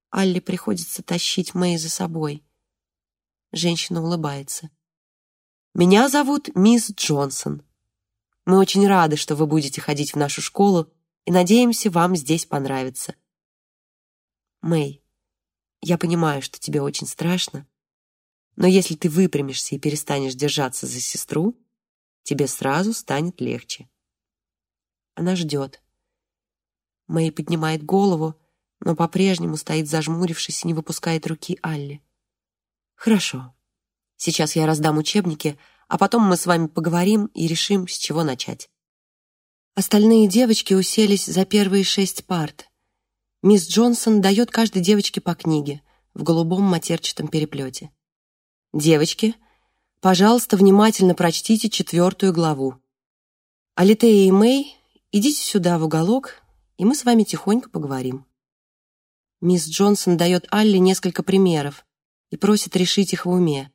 Алле приходится тащить Мэй за собой. Женщина улыбается. «Меня зовут мисс Джонсон. Мы очень рады, что вы будете ходить в нашу школу и надеемся, вам здесь понравится. Мэй, я понимаю, что тебе очень страшно, но если ты выпрямишься и перестанешь держаться за сестру, тебе сразу станет легче». Она ждет. Мэй поднимает голову, но по-прежнему стоит зажмурившись и не выпускает руки Алли. «Хорошо. Сейчас я раздам учебники, а потом мы с вами поговорим и решим, с чего начать». Остальные девочки уселись за первые шесть парт. Мисс Джонсон дает каждой девочке по книге в голубом матерчатом переплете. «Девочки, пожалуйста, внимательно прочтите четвертую главу. Алитея и Мэй, идите сюда в уголок, и мы с вами тихонько поговорим». Мисс Джонсон дает Алле несколько примеров и просит решить их в уме.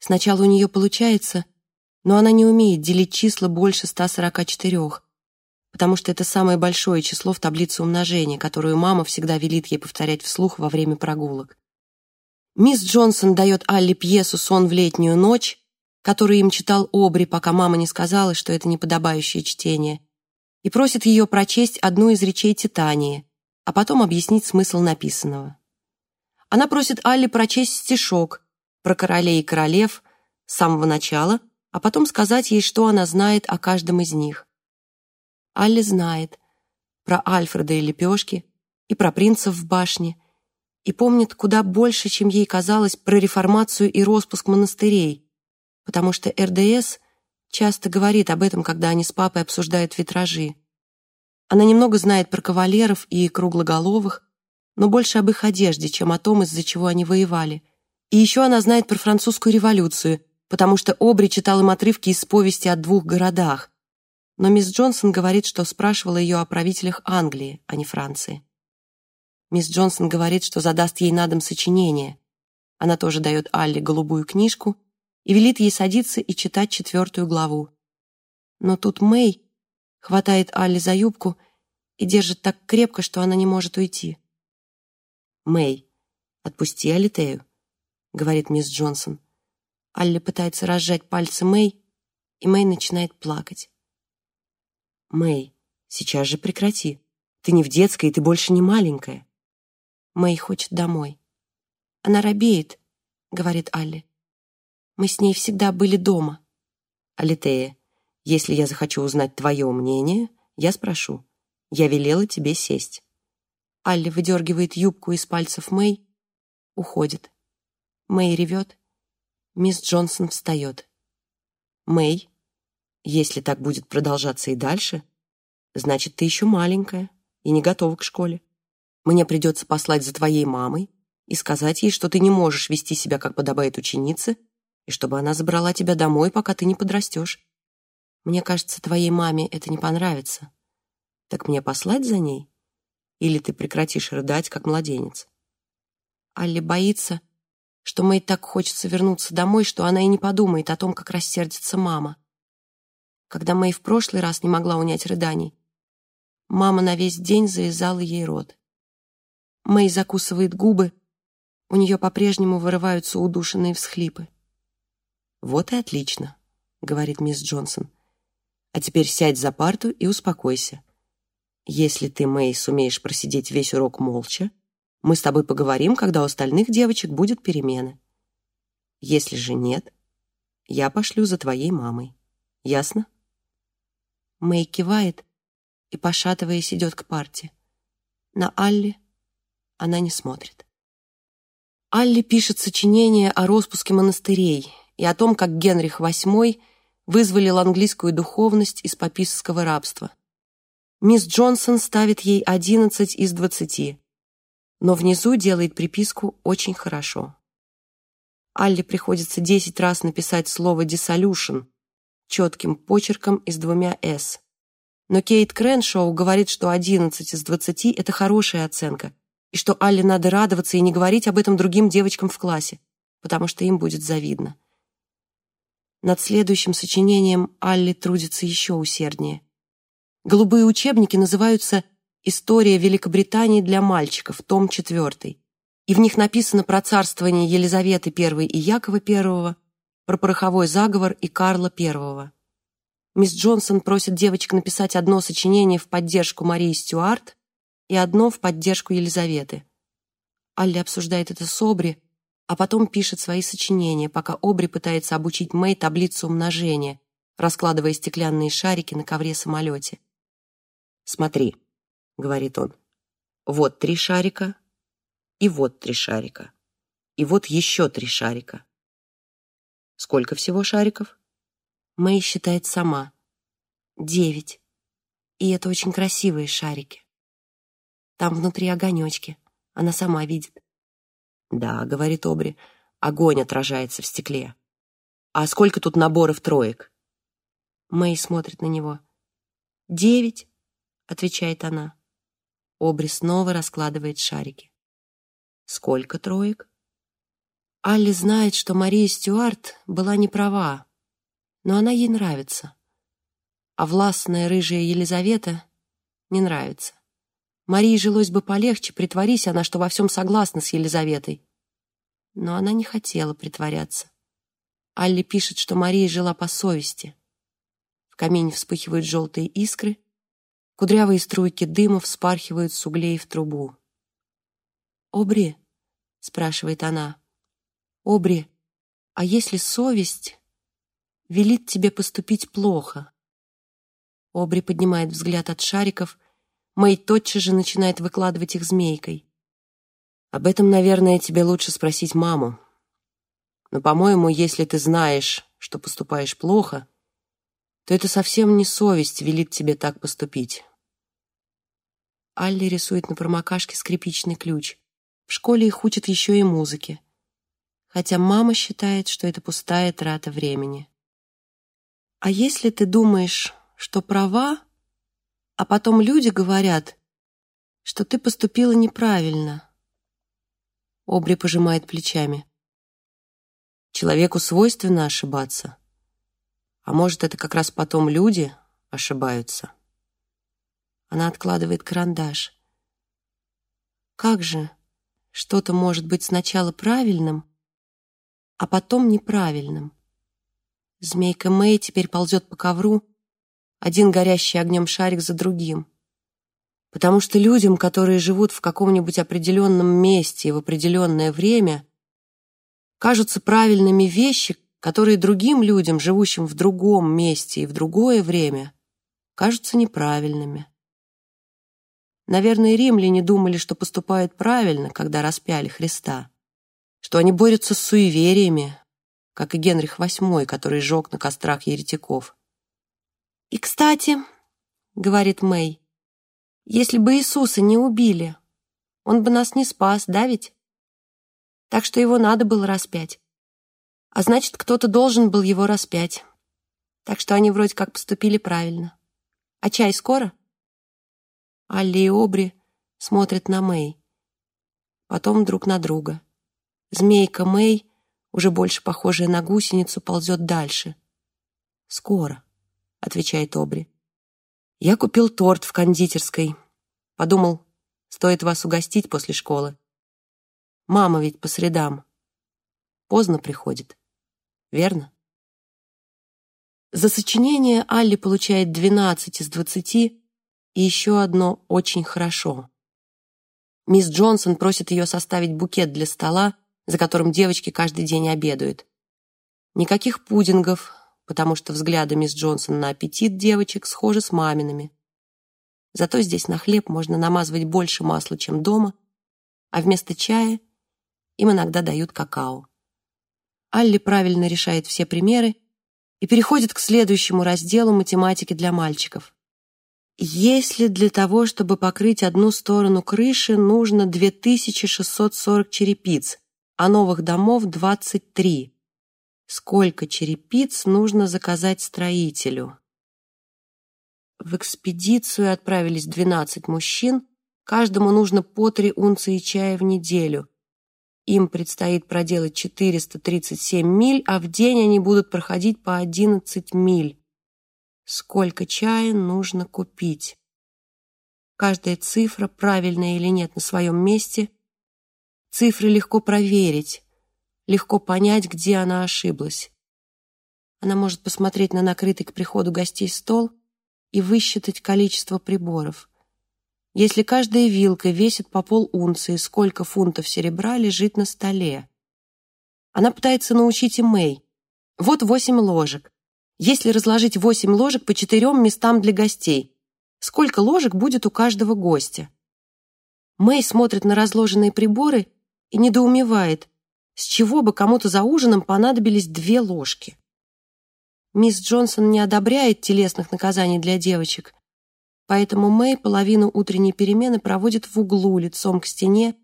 Сначала у нее получается, но она не умеет делить числа больше 144, потому что это самое большое число в таблице умножения, которую мама всегда велит ей повторять вслух во время прогулок. Мисс Джонсон дает Алле пьесу «Сон в летнюю ночь», которую им читал Обри, пока мама не сказала, что это неподобающее чтение, и просит ее прочесть одну из речей Титании, а потом объяснить смысл написанного. Она просит Алле прочесть стишок про королей и королев с самого начала, а потом сказать ей, что она знает о каждом из них. Алли знает про Альфреда и лепешки, и про принцев в башне, и помнит куда больше, чем ей казалось, про реформацию и распуск монастырей, потому что РДС часто говорит об этом, когда они с папой обсуждают витражи. Она немного знает про кавалеров и круглоголовых, но больше об их одежде, чем о том, из-за чего они воевали. И еще она знает про французскую революцию, потому что Обри читал им отрывки из повести о двух городах. Но мисс Джонсон говорит, что спрашивала ее о правителях Англии, а не Франции. Мисс Джонсон говорит, что задаст ей на дом сочинение. Она тоже дает Алле голубую книжку и велит ей садиться и читать четвертую главу. Но тут Мэй хватает Алле за юбку и держит так крепко, что она не может уйти. «Мэй, отпусти Алитею», — говорит мисс Джонсон. Алли пытается разжать пальцы Мэй, и Мэй начинает плакать. «Мэй, сейчас же прекрати. Ты не в детской, ты больше не маленькая». Мэй хочет домой. «Она робеет», — говорит Алли. «Мы с ней всегда были дома».
«Алитея, если я захочу узнать твое мнение, я спрошу. Я велела тебе сесть».
Алли выдергивает юбку из пальцев Мэй, уходит. Мэй ревет. Мисс Джонсон встает.
«Мэй, если так будет продолжаться и дальше, значит, ты еще маленькая и не готова к школе. Мне придется послать за твоей мамой и сказать ей, что ты не можешь вести себя, как подобает ученице, и чтобы она забрала тебя домой, пока ты не подрастешь. Мне кажется, твоей маме это не понравится. Так мне послать за ней? Или ты прекратишь рыдать, как младенец?»
Алли боится, что Мэй так хочется вернуться домой, что она и не подумает о том, как рассердится мама. Когда Мэй в прошлый раз не могла унять рыданий, мама на весь день завязала ей рот. Мэй закусывает губы, у нее по-прежнему вырываются удушенные всхлипы.
«Вот и отлично», — говорит мисс Джонсон. «А теперь сядь за парту и успокойся. Если ты, Мэй, сумеешь просидеть весь урок молча, мы с тобой поговорим, когда у остальных девочек будет перемены. Если же нет, я пошлю за твоей мамой. Ясно?»
Мэй кивает и, пошатываясь, идет к парте. На Алли она не смотрит. Алли пишет сочинение о распуске монастырей и о том, как Генрих VIII вызволил английскую духовность из папистского рабства. Мисс Джонсон ставит ей 11 из 20, но внизу делает приписку «очень хорошо». Алли приходится 10 раз написать слово «dissolution» четким почерком и с двумя «с». Но Кейт Креншоу говорит, что 11 из 20 — это хорошая оценка, и что Алле надо радоваться и не говорить об этом другим девочкам в классе, потому что им будет завидно. Над следующим сочинением Алли трудится еще усерднее. Голубые учебники называются «История Великобритании для мальчиков», том 4, и в них написано про царствование Елизаветы I и Якова I, про пороховой заговор и Карла I. Мисс Джонсон просит девочек написать одно сочинение в поддержку Марии Стюарт и одно в поддержку Елизаветы. Алли обсуждает это с Обри, а потом пишет свои сочинения, пока Обри пытается обучить Мэй таблицу умножения, раскладывая стеклянные шарики на ковре-самолете.
«Смотри», — говорит он, — «вот три шарика, и вот три шарика, и вот еще три шарика». «Сколько всего шариков?»
Мэй считает сама. «Девять. И это очень красивые шарики». Там внутри огонечки. Она сама видит.
«Да», — говорит Обри, — «огонь отражается в стекле». «А сколько тут наборов троек?»
Мэй смотрит на него. «Девять», — отвечает она. Обри снова раскладывает шарики. Сколько троек?
Алли знает, что Мария Стюарт была не права, но она ей нравится. А властная рыжая Елизавета не нравится. Марии жилось бы полегче, притворись она, что во всем согласна с Елизаветой. Но она не хотела притворяться. Алли пишет, что Мария жила по совести. В камине вспыхивают желтые искры, кудрявые струйки дыма вспархивают с углей в трубу. «Обри?» — спрашивает она. «Обри, а если совесть велит тебе поступить плохо?» Обри поднимает взгляд от шариков — Мэй тотчас же начинает выкладывать их змейкой.
Об этом, наверное, тебе лучше спросить маму. Но, по-моему, если ты знаешь, что поступаешь плохо, то это совсем не совесть велит тебе так поступить.
Алли рисует на промокашке скрипичный ключ. В школе их учат еще и музыке. Хотя мама считает, что это пустая трата времени. А если ты думаешь, что права, а потом люди говорят, что ты поступила неправильно. Обри пожимает плечами.
Человеку свойственно ошибаться. А может, это как раз потом люди ошибаются.
Она откладывает карандаш. Как же что-то может быть сначала правильным, а потом неправильным? Змейка Мэй теперь ползет по ковру, один горящий огнем шарик за другим. Потому что людям, которые живут в каком-нибудь определенном месте и в определенное время, кажутся правильными вещи, которые другим людям, живущим в другом месте и в другое время, кажутся неправильными. Наверное, римляне думали, что поступают правильно, когда распяли Христа, что они борются с суевериями, как и Генрих VIII, который сжег на кострах еретиков.
«И, кстати, — говорит Мэй, — если бы Иисуса не убили, он бы нас не спас, да ведь? Так что его надо было распять. А значит, кто-то должен был его распять. Так что они вроде как поступили правильно. А чай скоро?»
Алли и Обри смотрят на Мэй, потом друг на друга. Змейка Мэй, уже больше похожая на гусеницу, ползет дальше. Скоро отвечает Обри. Я купил торт в кондитерской. Подумал, стоит вас угостить после школы. Мама ведь по средам. Поздно приходит. Верно? За сочинение Алли получает 12 из 20 и еще одно очень хорошо. Мисс Джонсон просит ее составить букет для стола, за которым девочки каждый день обедают. Никаких пудингов, потому что взгляды мисс Джонсон на аппетит девочек схожи с мамиными. Зато здесь на хлеб можно намазывать больше масла, чем дома, а вместо чая им иногда дают какао. Алли правильно решает все примеры и переходит к следующему разделу математики для мальчиков. Если для того, чтобы покрыть одну сторону крыши, нужно 2640 черепиц, а новых домов 23, сколько черепиц нужно заказать строителю. В экспедицию отправились 12 мужчин, каждому нужно по три унции чая в неделю. Им предстоит проделать 437 миль, а в день они будут проходить по 11 миль. Сколько чая нужно купить? Каждая цифра, правильная или нет на своем месте, цифры легко проверить легко понять, где она ошиблась. Она может посмотреть на накрытый к приходу гостей стол и высчитать количество приборов. Если каждая вилка весит по полунции, сколько фунтов серебра лежит на столе? Она пытается научить и Мэй. Вот восемь ложек. Если разложить восемь ложек по четырем местам для гостей, сколько ложек будет у каждого гостя? Мэй смотрит на разложенные приборы и недоумевает, с чего бы кому-то за ужином понадобились две ложки? Мисс Джонсон не одобряет телесных наказаний для девочек, поэтому Мэй половину утренней перемены проводит в углу, лицом к стене,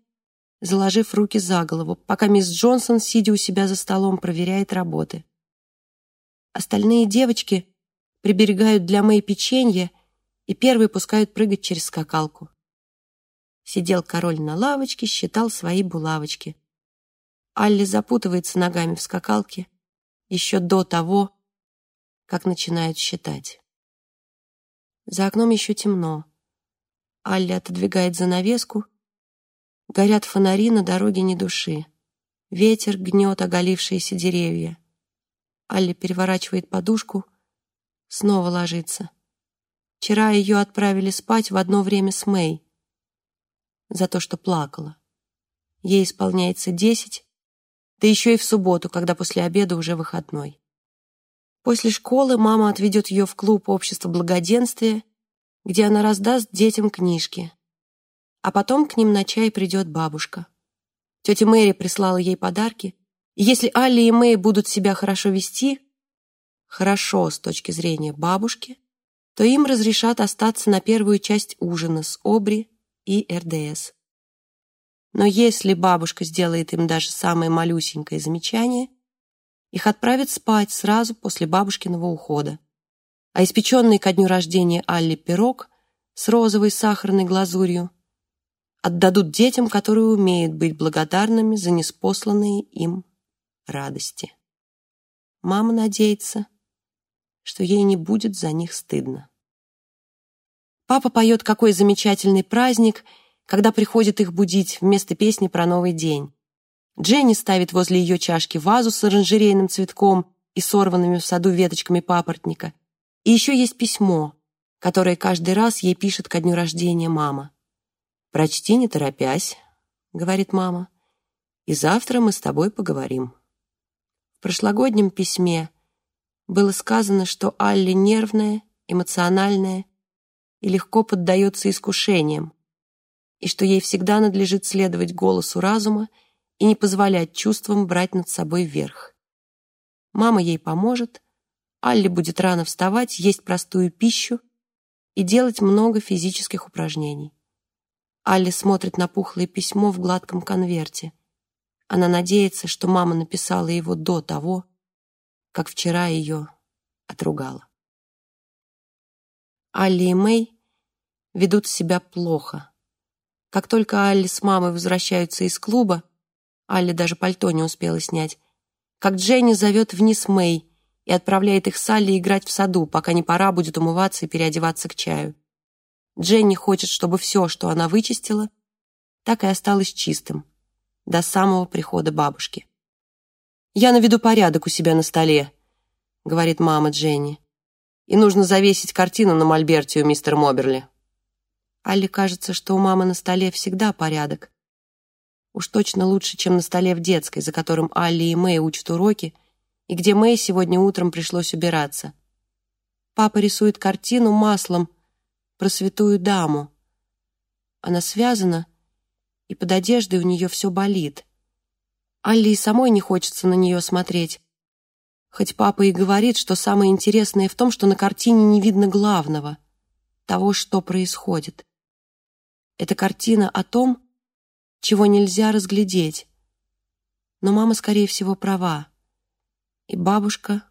заложив руки за голову, пока мисс Джонсон, сидя у себя за столом, проверяет работы. Остальные девочки приберегают для Мэй печенье и первые пускают прыгать через скакалку.
Сидел король на лавочке, считал свои булавочки. Алли запутывается ногами в скакалке еще до того, как начинают считать. За окном еще темно. Алли отодвигает занавеску. Горят фонари, на дороге ни души. Ветер гнет оголившиеся деревья. Алли переворачивает подушку, снова ложится. Вчера ее отправили спать в одно время с Мэй за то, что плакала. Ей исполняется десять, да еще и в субботу, когда после обеда уже выходной. После школы мама отведет ее в клуб общества благоденствия, где она раздаст детям книжки. А потом к ним на чай придет бабушка. Тетя Мэри прислала ей подарки, и если Алли и Мэй будут себя хорошо вести, хорошо с точки зрения бабушки, то им разрешат остаться на первую часть ужина с Обри и РДС. Но если бабушка сделает им даже самое малюсенькое замечание, их отправят спать сразу после бабушкиного ухода. А испеченный ко дню рождения Алли пирог с розовой сахарной глазурью отдадут детям, которые умеют быть благодарными за неспосланные им радости. Мама надеется, что ей не будет за них стыдно. Папа поет «Какой замечательный праздник», когда приходит их будить вместо песни про новый день. Дженни ставит возле ее чашки вазу с оранжерейным цветком и сорванными в саду веточками папоротника. И еще есть письмо, которое каждый раз ей пишет ко дню рождения мама. «Прочти, не торопясь», — говорит мама, — «и завтра мы с тобой поговорим». В прошлогоднем письме было сказано, что Алли нервная, эмоциональная и легко поддается искушениям, и что ей всегда надлежит следовать голосу разума и не позволять чувствам брать над собой верх. Мама ей поможет, Алли будет рано вставать, есть простую пищу и делать много физических упражнений. Алли смотрит на пухлое письмо в гладком конверте. Она надеется, что мама написала его до того, как вчера ее отругала. Алли и Мэй ведут себя плохо. Как только Алли с мамой возвращаются из клуба, Алли даже пальто не успела снять, как Дженни зовет вниз Мэй и отправляет их с Алли играть в саду, пока не пора будет умываться и переодеваться к чаю. Дженни хочет, чтобы все, что она вычистила, так и осталось чистым до самого прихода бабушки. «Я наведу порядок у себя на столе», — говорит мама Дженни. «И нужно завесить картину на мольберте у мистера Моберли». Алле кажется, что у мамы на столе всегда порядок. Уж точно лучше, чем на столе в детской, за которым Алли и Мэй учат уроки, и где Мэй сегодня утром пришлось убираться. Папа рисует картину маслом про святую даму. Она связана и под одеждой у нее все болит. Алле и самой не хочется на нее смотреть. Хоть папа и говорит, что самое интересное в том, что на картине не видно главного, того, что происходит. Это картина о том, чего нельзя разглядеть. Но мама, скорее всего, права. И бабушка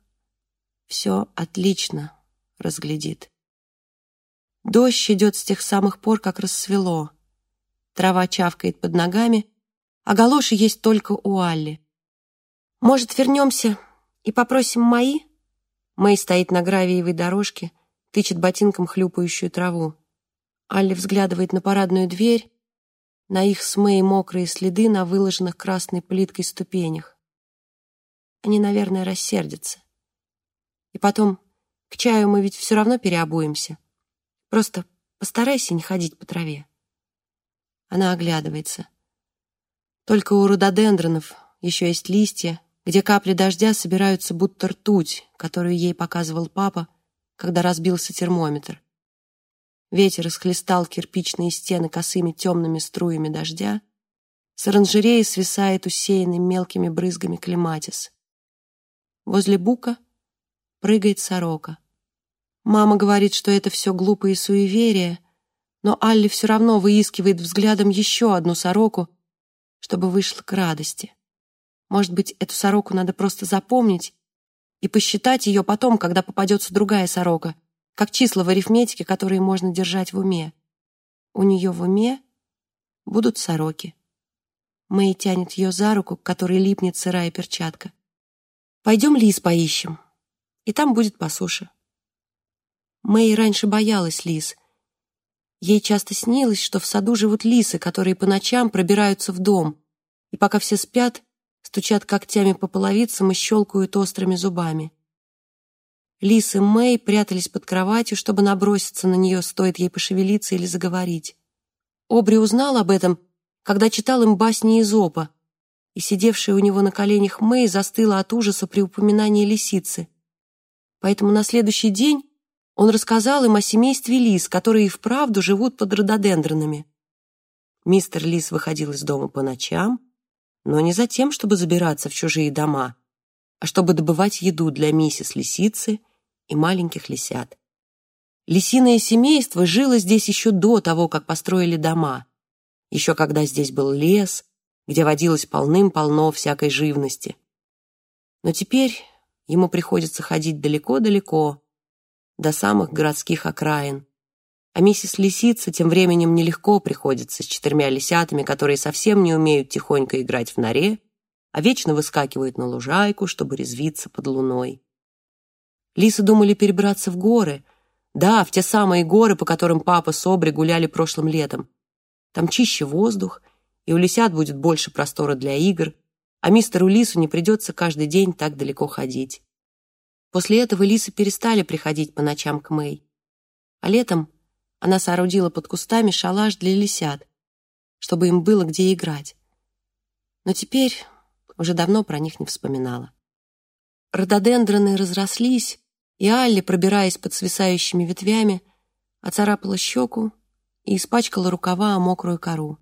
все отлично разглядит. Дождь идет с тех самых пор, как рассвело. Трава чавкает под ногами, а галоши есть только у Алли. «Может, вернемся и попросим мои?» Мэй стоит на гравиевой дорожке, тычет ботинком хлюпающую траву. Алли взглядывает на парадную дверь, на их с Мэй мокрые следы на выложенных красной плиткой ступенях. Они, наверное, рассердятся. И потом, к чаю мы ведь все равно переобуемся. Просто постарайся не ходить по траве. Она оглядывается. Только у рододендронов еще есть листья, где капли дождя собираются будто ртуть, которую ей показывал папа, когда разбился термометр. Ветер расхлестал кирпичные стены косыми темными струями дождя. С оранжереи свисает усеянный мелкими брызгами клематис. Возле бука прыгает сорока. Мама говорит, что это все глупые суеверия — но Алли все равно выискивает взглядом еще одну сороку, чтобы вышла к радости. Может быть, эту сороку надо просто запомнить и посчитать ее потом, когда попадется другая сорока, как числа в арифметике, которые можно держать в уме. У нее в уме будут сороки. Мэй тянет ее за руку, к которой липнет сырая перчатка. Пойдем лис поищем, и там будет по суше. Мэй раньше боялась лис. Ей часто снилось, что в саду живут лисы, которые по ночам пробираются в дом, и пока все спят, стучат когтями по половицам и щелкают острыми зубами. Лисы Мэй прятались под кроватью, чтобы наброситься на нее, стоит ей пошевелиться или заговорить. Обри узнал об этом, когда читал им басни Изопа, и сидевшая у него на коленях Мэй застыла от ужаса при упоминании лисицы. Поэтому на следующий день он рассказал им о семействе лис, которые и вправду живут под рододендронами. Мистер Лис выходил из дома по ночам, но не за тем, чтобы забираться в чужие дома, а чтобы добывать еду для миссис Лисицы и маленьких лисят. Лисиное семейство жило здесь еще до того, как построили дома, еще когда здесь был лес, где водилось полным-полно всякой живности. Но теперь ему приходится ходить далеко-далеко, до самых городских окраин. А миссис Лисица тем временем нелегко приходится с четырьмя лисятами, которые совсем не умеют тихонько играть в норе, а вечно выскакивают на лужайку, чтобы резвиться под луной. Лисы думали перебраться в горы. Да, в те самые горы, по которым папа с Обри гуляли прошлым летом. Там чище воздух, и у лисят будет больше простора для игр, а мистеру Лису не придется каждый день так далеко ходить. После этого лисы перестали приходить по ночам к Мэй. А летом она соорудила под кустами шалаш для лисят, чтобы им было где играть. Но теперь уже давно про них не вспоминала. Рододендроны разрослись, и Алли, пробираясь под свисающими ветвями, оцарапала щеку и испачкала рукава о мокрую кору.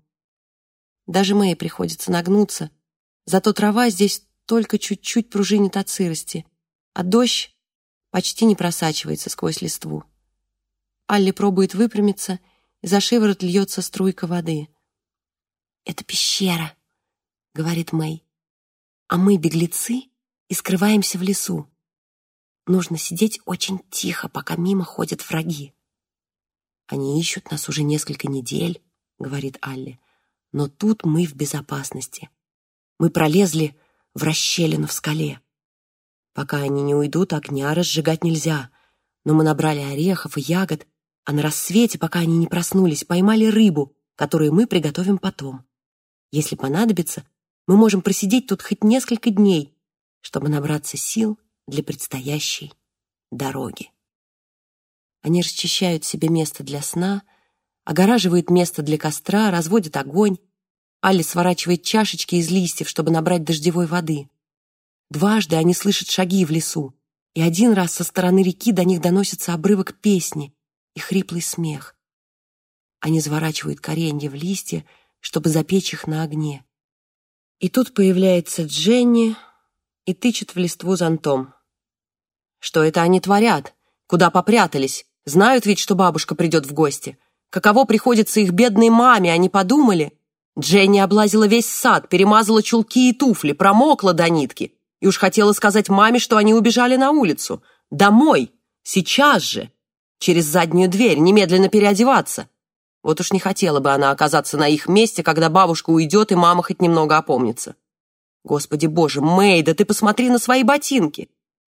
Даже Мэй приходится нагнуться, зато трава здесь только чуть-чуть пружинит от сырости, а дождь почти не просачивается сквозь листву. Алли пробует выпрямиться, и за шиворот льется струйка воды. «Это пещера», — говорит Мэй. «А мы беглецы и скрываемся в лесу. Нужно сидеть очень тихо, пока мимо ходят враги. Они ищут нас уже несколько недель, говорит Алли. Но тут мы в безопасности. Мы пролезли в расщелину в скале. Пока они не уйдут, огня разжигать нельзя. Но мы набрали орехов и ягод, а на рассвете, пока они не проснулись, поймали рыбу, которую мы приготовим потом. Если понадобится, мы можем просидеть тут хоть несколько дней, чтобы набраться сил для предстоящей дороги. Они расчищают себе место для сна, огораживают место для костра, разводят огонь. Алли сворачивает чашечки из листьев, чтобы набрать дождевой воды. Дважды они слышат шаги в лесу, и один раз со стороны реки до них доносится обрывок песни и хриплый смех. Они заворачивают коренья в листья, чтобы запечь их на огне. И тут появляется Дженни, и тычет в листву зонтом. Что это они творят? Куда попрятались? Знают ведь, что бабушка придет в гости. Каково приходится их бедной маме, они подумали? Дженни облазила весь сад, перемазала чулки и туфли, промокла до нитки. И уж хотела сказать маме, что они убежали на улицу. Домой! Сейчас же! Через заднюю дверь, немедленно переодеваться. Вот уж не хотела бы она оказаться на их месте, когда бабушка уйдет и мама хоть немного опомнится. Господи боже, Мэй, да ты посмотри на свои ботинки.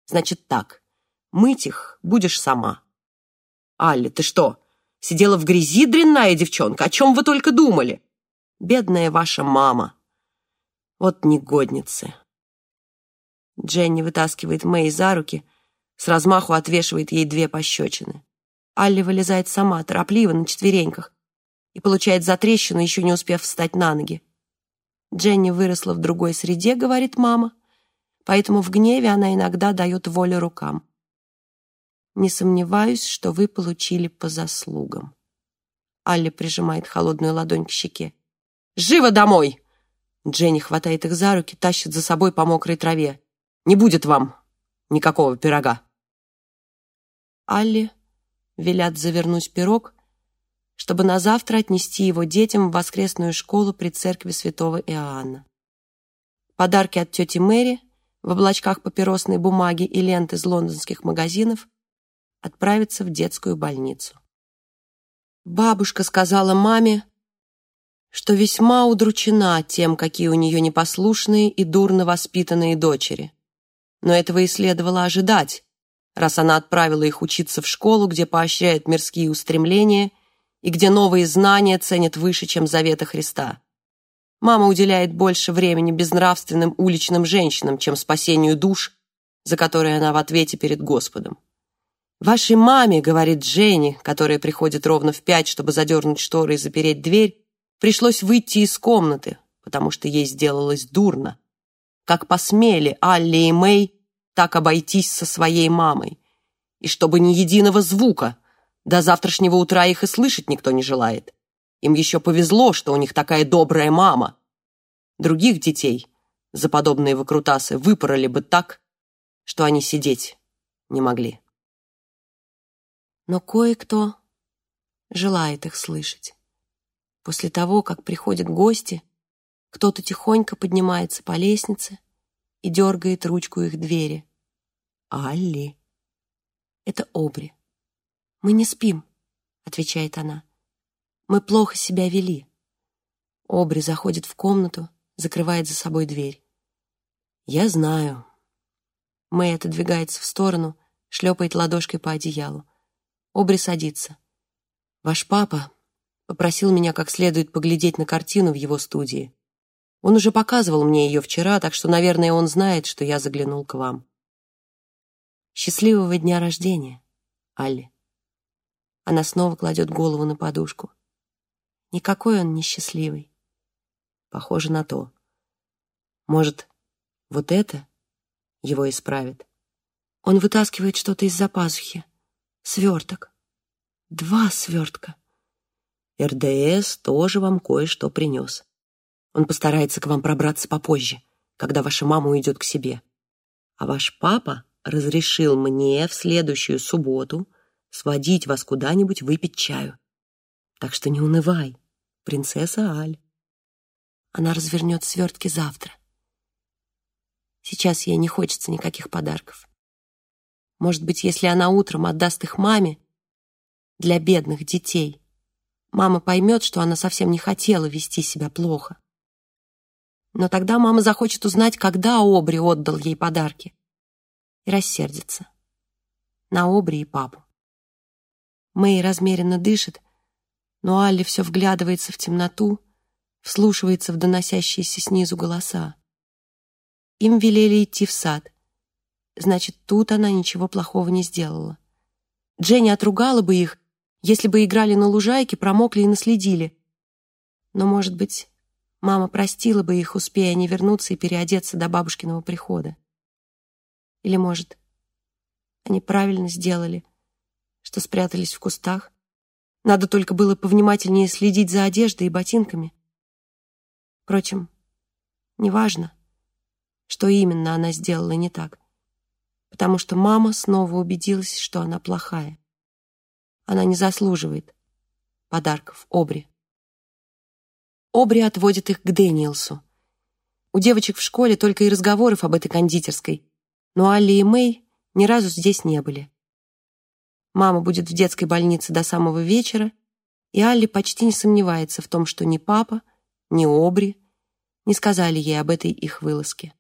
Значит так, мыть их будешь сама. Алли, ты что, сидела в грязи, дрянная девчонка? О чем вы только думали? Бедная ваша мама. Вот негодницы. Дженни вытаскивает Мэй за руки, с размаху отвешивает ей две пощечины. Алли вылезает сама, торопливо, на четвереньках, и получает затрещину, еще не успев встать на ноги. Дженни выросла в другой среде, говорит мама, поэтому в гневе она иногда дает волю рукам. Не сомневаюсь, что вы получили по заслугам. Алли прижимает холодную ладонь к щеке. «Живо домой!» Дженни хватает их за руки, тащит за собой по мокрой траве. «Не будет вам никакого пирога!» Алли велят завернуть пирог, чтобы на завтра отнести его детям в воскресную школу при церкви святого Иоанна. Подарки от тети Мэри в облачках папиросной бумаги и ленты из лондонских магазинов отправятся в детскую больницу. Бабушка сказала маме, что весьма удручена тем, какие у нее непослушные и дурно воспитанные дочери. Но этого и следовало ожидать, раз она отправила их учиться в школу, где поощряет мирские устремления и где новые знания ценят выше, чем заветы Христа. Мама уделяет больше времени безнравственным уличным женщинам, чем спасению душ, за которые она в ответе перед Господом. «Вашей маме, — говорит Дженни, которая приходит ровно в пять, чтобы задернуть шторы и запереть дверь, пришлось выйти из комнаты, потому что ей сделалось дурно. Как посмели Алли и Мэй так обойтись со своей мамой. И чтобы ни единого звука. До завтрашнего утра их и слышать никто не желает. Им еще повезло, что у них такая добрая мама. Других детей за подобные выкрутасы выпороли бы так, что они сидеть не могли. Но кое-кто желает их слышать. После того, как приходят гости, кто-то тихонько поднимается по лестнице и дергает ручку их двери. «Алли!» «Это Обри. Мы не спим», — отвечает она. «Мы плохо себя вели». Обри заходит в комнату, закрывает за собой дверь. «Я знаю». Мэй отодвигается в сторону, шлепает ладошкой по одеялу. Обри садится. «Ваш папа попросил меня как следует поглядеть на картину в его студии. Он уже показывал мне ее вчера, так что, наверное, он знает, что я заглянул к вам. Счастливого дня рождения, Алли. Она снова кладет голову на подушку. Никакой он не счастливый. Похоже на то. Может, вот это его исправит? Он вытаскивает что-то из-за пазухи. Сверток. Два свертка. РДС тоже вам кое-что принес. Он постарается к вам пробраться попозже, когда ваша мама уйдет к себе. А ваш папа разрешил мне в следующую субботу сводить вас куда-нибудь выпить чаю. Так что не унывай, принцесса Аль. Она развернет свертки завтра. Сейчас ей не хочется никаких подарков. Может быть, если она утром отдаст их маме для бедных детей, мама поймет, что она совсем не хотела вести себя плохо. Но тогда мама захочет узнать, когда Обри отдал ей подарки, и рассердится на Обри и папу. Мэй размеренно дышит, но Алли все вглядывается в темноту, вслушивается в доносящиеся снизу голоса. Им велели идти в сад. Значит, тут она ничего плохого не сделала. Дженни отругала бы их, если бы играли на лужайке, промокли и наследили. Но, может быть, мама простила бы их, успея они вернуться и переодеться до бабушкиного прихода. Или, может, они правильно сделали, что спрятались в кустах. Надо только было повнимательнее следить за одеждой и ботинками. Впрочем, неважно, что именно она сделала не так, потому что мама снова убедилась, что она плохая. Она не заслуживает подарков Обри. Обри отводит их к Дэниелсу. У девочек в школе только и разговоров об этой кондитерской, но Алли и Мэй ни разу здесь не были. Мама будет в детской больнице до самого вечера, и Алли почти не сомневается в том, что ни папа, ни Обри не сказали ей об этой их вылазке.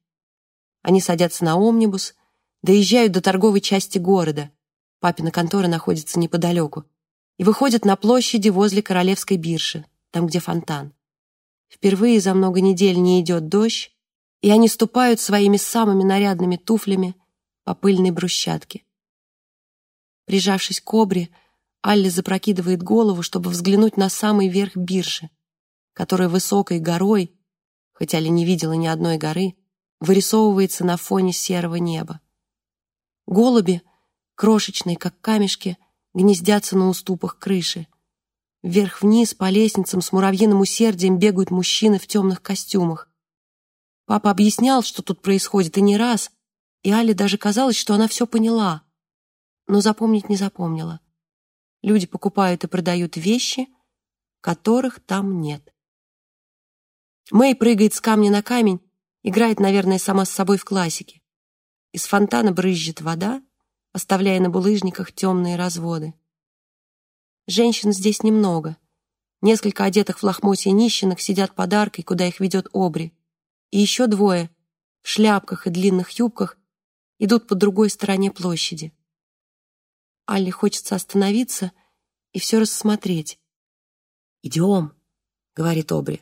Они садятся на омнибус, доезжают до торговой части города, Папина контора находится неподалеку. И выходят на площади возле Королевской биржи, там, где фонтан. Впервые за много недель не идет дождь, и они ступают своими самыми нарядными туфлями по пыльной брусчатке. Прижавшись к кобре, Алли запрокидывает голову, чтобы взглянуть на самый верх биржи, которая высокой горой, хотя ли не видела ни одной горы, вырисовывается на фоне серого неба. Голуби — крошечные, как камешки, гнездятся на уступах крыши. Вверх-вниз по лестницам с муравьиным усердием бегают мужчины в темных костюмах. Папа объяснял, что тут происходит, и не раз, и Али даже казалось, что она все поняла, но запомнить не запомнила. Люди покупают и продают вещи, которых там нет. Мэй прыгает с камня на камень, играет, наверное, сама с собой в классике. Из фонтана брызжет вода, оставляя на булыжниках темные разводы. Женщин здесь немного. Несколько одетых в лохмотья нищенок сидят под аркой, куда их ведет Обри. И еще двое в шляпках и длинных юбках идут по другой стороне площади. Алле хочется остановиться и все рассмотреть.
«Идем», — говорит Обри.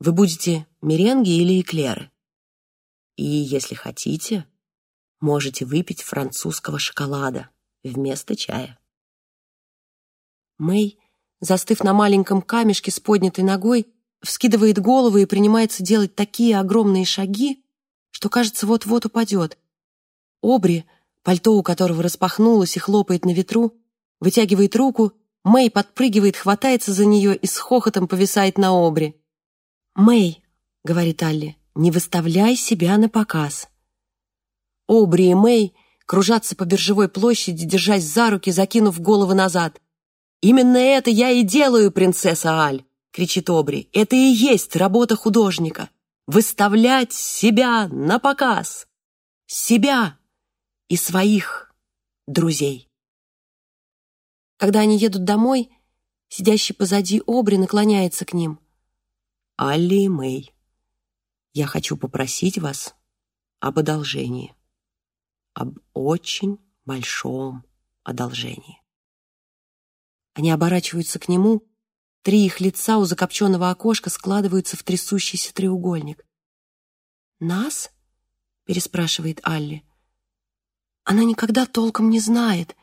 «Вы будете меренги или эклеры? И, если хотите, можете выпить французского шоколада вместо чая».
Мэй, застыв на маленьком камешке с поднятой ногой, вскидывает голову и принимается делать такие огромные шаги, что, кажется, вот-вот упадет. Обри, пальто у которого распахнулось и хлопает на ветру, вытягивает руку, Мэй подпрыгивает, хватается за нее и с хохотом повисает на Обри. «Мэй», — говорит Алли, — «не выставляй себя на показ». Обри и Мэй кружатся по биржевой площади, держась за руки, закинув головы назад. «Именно это я и делаю, принцесса Аль!» — кричит Обри. «Это и есть работа художника. Выставлять себя на показ. Себя и своих друзей». Когда они едут домой, сидящий позади Обри наклоняется к ним.
«Алли и Мэй, я хочу попросить вас об одолжении. Об очень большом одолжении».
Они оборачиваются к нему, три их лица у закопченного окошка складываются в трясущийся треугольник. «Нас?» — переспрашивает Алли. Она никогда толком не знает,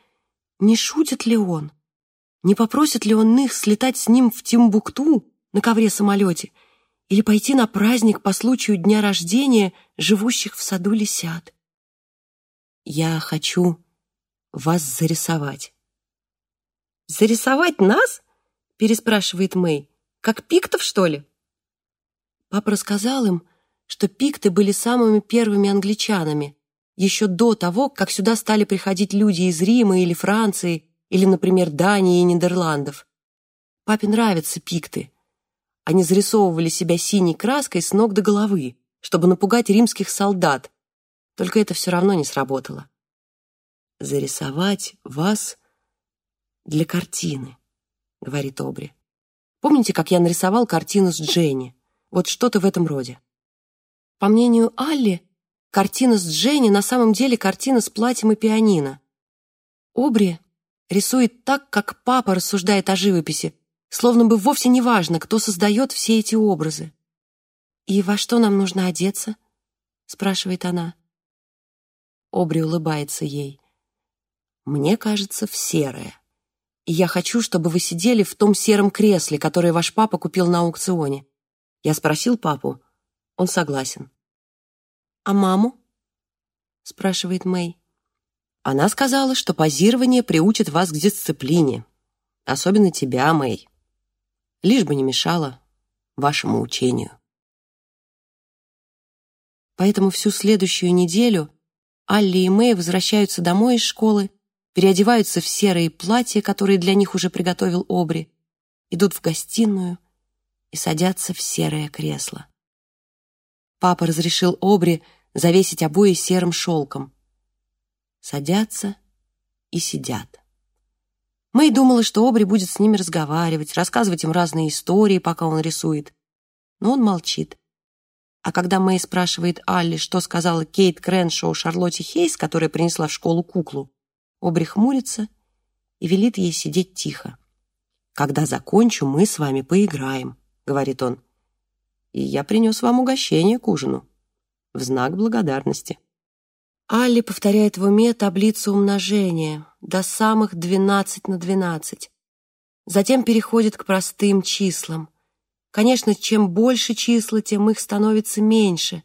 не шутит ли он, не попросит ли он их слетать с ним в Тимбукту на ковре-самолете или пойти на праздник по случаю дня рождения живущих в саду лисят.
«Я хочу вас зарисовать»,
«Зарисовать нас?» — переспрашивает Мэй. «Как пиктов, что ли?» Папа рассказал им, что пикты были самыми первыми англичанами, еще до того, как сюда стали приходить люди из Рима или Франции, или, например, Дании и Нидерландов. Папе нравятся пикты. Они зарисовывали себя синей краской с ног до головы, чтобы напугать римских солдат. Только это все равно не сработало.
«Зарисовать вас для картины», — говорит Обри.
«Помните, как я нарисовал картину с Дженни? Вот что-то в этом роде». По мнению Алли, картина с Дженни на самом деле картина с платьем и пианино. Обри рисует так, как папа рассуждает о живописи, словно бы вовсе не важно, кто создает все эти образы. «И во что нам нужно одеться?» — спрашивает она. Обри улыбается ей.
«Мне кажется, в серое
и я хочу, чтобы вы сидели в том сером кресле, которое ваш папа купил на аукционе. Я спросил папу, он согласен. «А маму?» — спрашивает Мэй.
Она сказала, что позирование приучит вас к дисциплине, особенно тебя, Мэй. Лишь бы не мешало вашему учению.
Поэтому всю следующую неделю Алли и Мэй возвращаются домой из школы переодеваются в серые платья, которые для них уже приготовил Обри, идут в гостиную и садятся в серое кресло. Папа разрешил Обри завесить обои серым шелком. Садятся и сидят. Мэй думала, что Обри будет с ними разговаривать, рассказывать им разные истории, пока он рисует. Но он молчит. А когда Мэй спрашивает Алли, что сказала Кейт Креншоу Шарлотте Хейс, которая принесла в школу куклу, Обри хмурится и велит ей сидеть тихо. «Когда закончу, мы с вами поиграем», — говорит он. «И я принес вам угощение к ужину. В знак благодарности». Алли повторяет в уме таблицу умножения до самых 12 на 12. Затем переходит к простым числам. Конечно, чем больше числа, тем их становится меньше,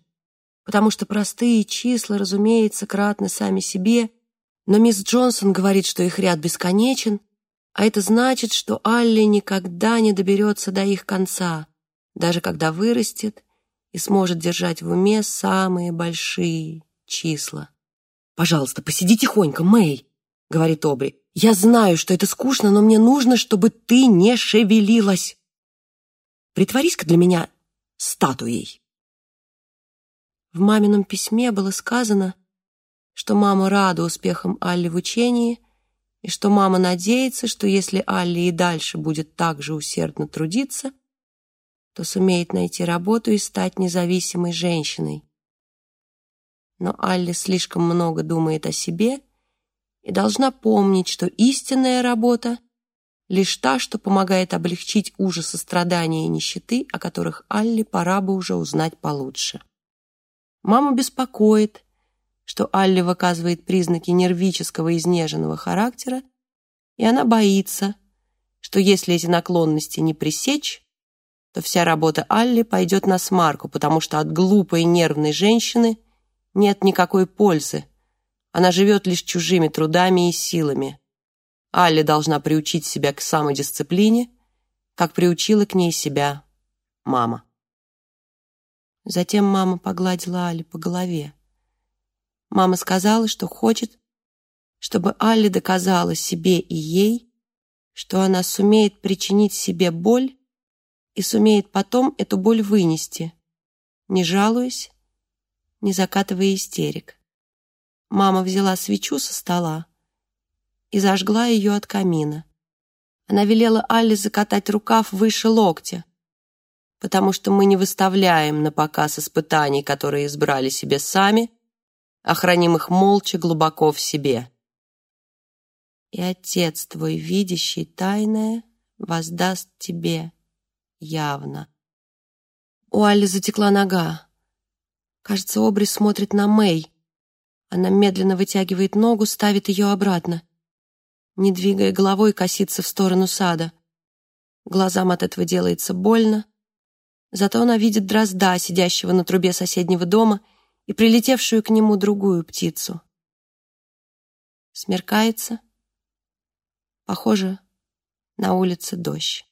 потому что простые числа, разумеется, кратны сами себе — но мисс Джонсон говорит, что их ряд бесконечен, а это значит, что Алли никогда не доберется до их конца, даже когда вырастет и сможет держать в уме самые большие числа. «Пожалуйста, посиди тихонько, Мэй», — говорит Обри. «Я знаю, что это скучно, но мне нужно, чтобы ты не шевелилась. Притворись-ка для меня статуей». В мамином письме было сказано, что мама рада успехам Алли в учении и что мама надеется, что если Алли и дальше будет так же усердно трудиться, то сумеет найти работу и стать независимой женщиной. Но Алли слишком много думает о себе и должна помнить, что истинная работа — лишь та, что помогает облегчить ужасы страдания и нищеты, о которых Алли пора бы уже узнать получше. Мама беспокоит, что Алли выказывает признаки нервического изнеженного характера, и она боится, что если эти наклонности не пресечь, то вся работа Алли пойдет на смарку, потому что от глупой нервной женщины нет никакой пользы. Она живет лишь чужими трудами и силами. Алли должна приучить себя к самодисциплине, как приучила к ней себя мама. Затем мама погладила Алли по голове. Мама сказала, что хочет, чтобы Алли доказала себе и ей, что она сумеет причинить себе боль и сумеет потом эту боль вынести, не жалуясь, не закатывая истерик. Мама взяла свечу со стола и зажгла ее от камина. Она велела Алле закатать рукав выше локтя, потому что мы не выставляем на показ испытаний, которые избрали себе сами, а храним их молча глубоко в себе. И Отец твой, видящий тайное, воздаст тебе явно. У Али затекла нога. Кажется, Обри смотрит на Мэй. Она медленно вытягивает ногу, ставит ее обратно. Не двигая головой, косится в сторону сада. Глазам от этого делается больно. Зато она видит дрозда, сидящего на трубе соседнего дома, и прилетевшую к нему другую птицу. Смеркается. Похоже, на улице дождь.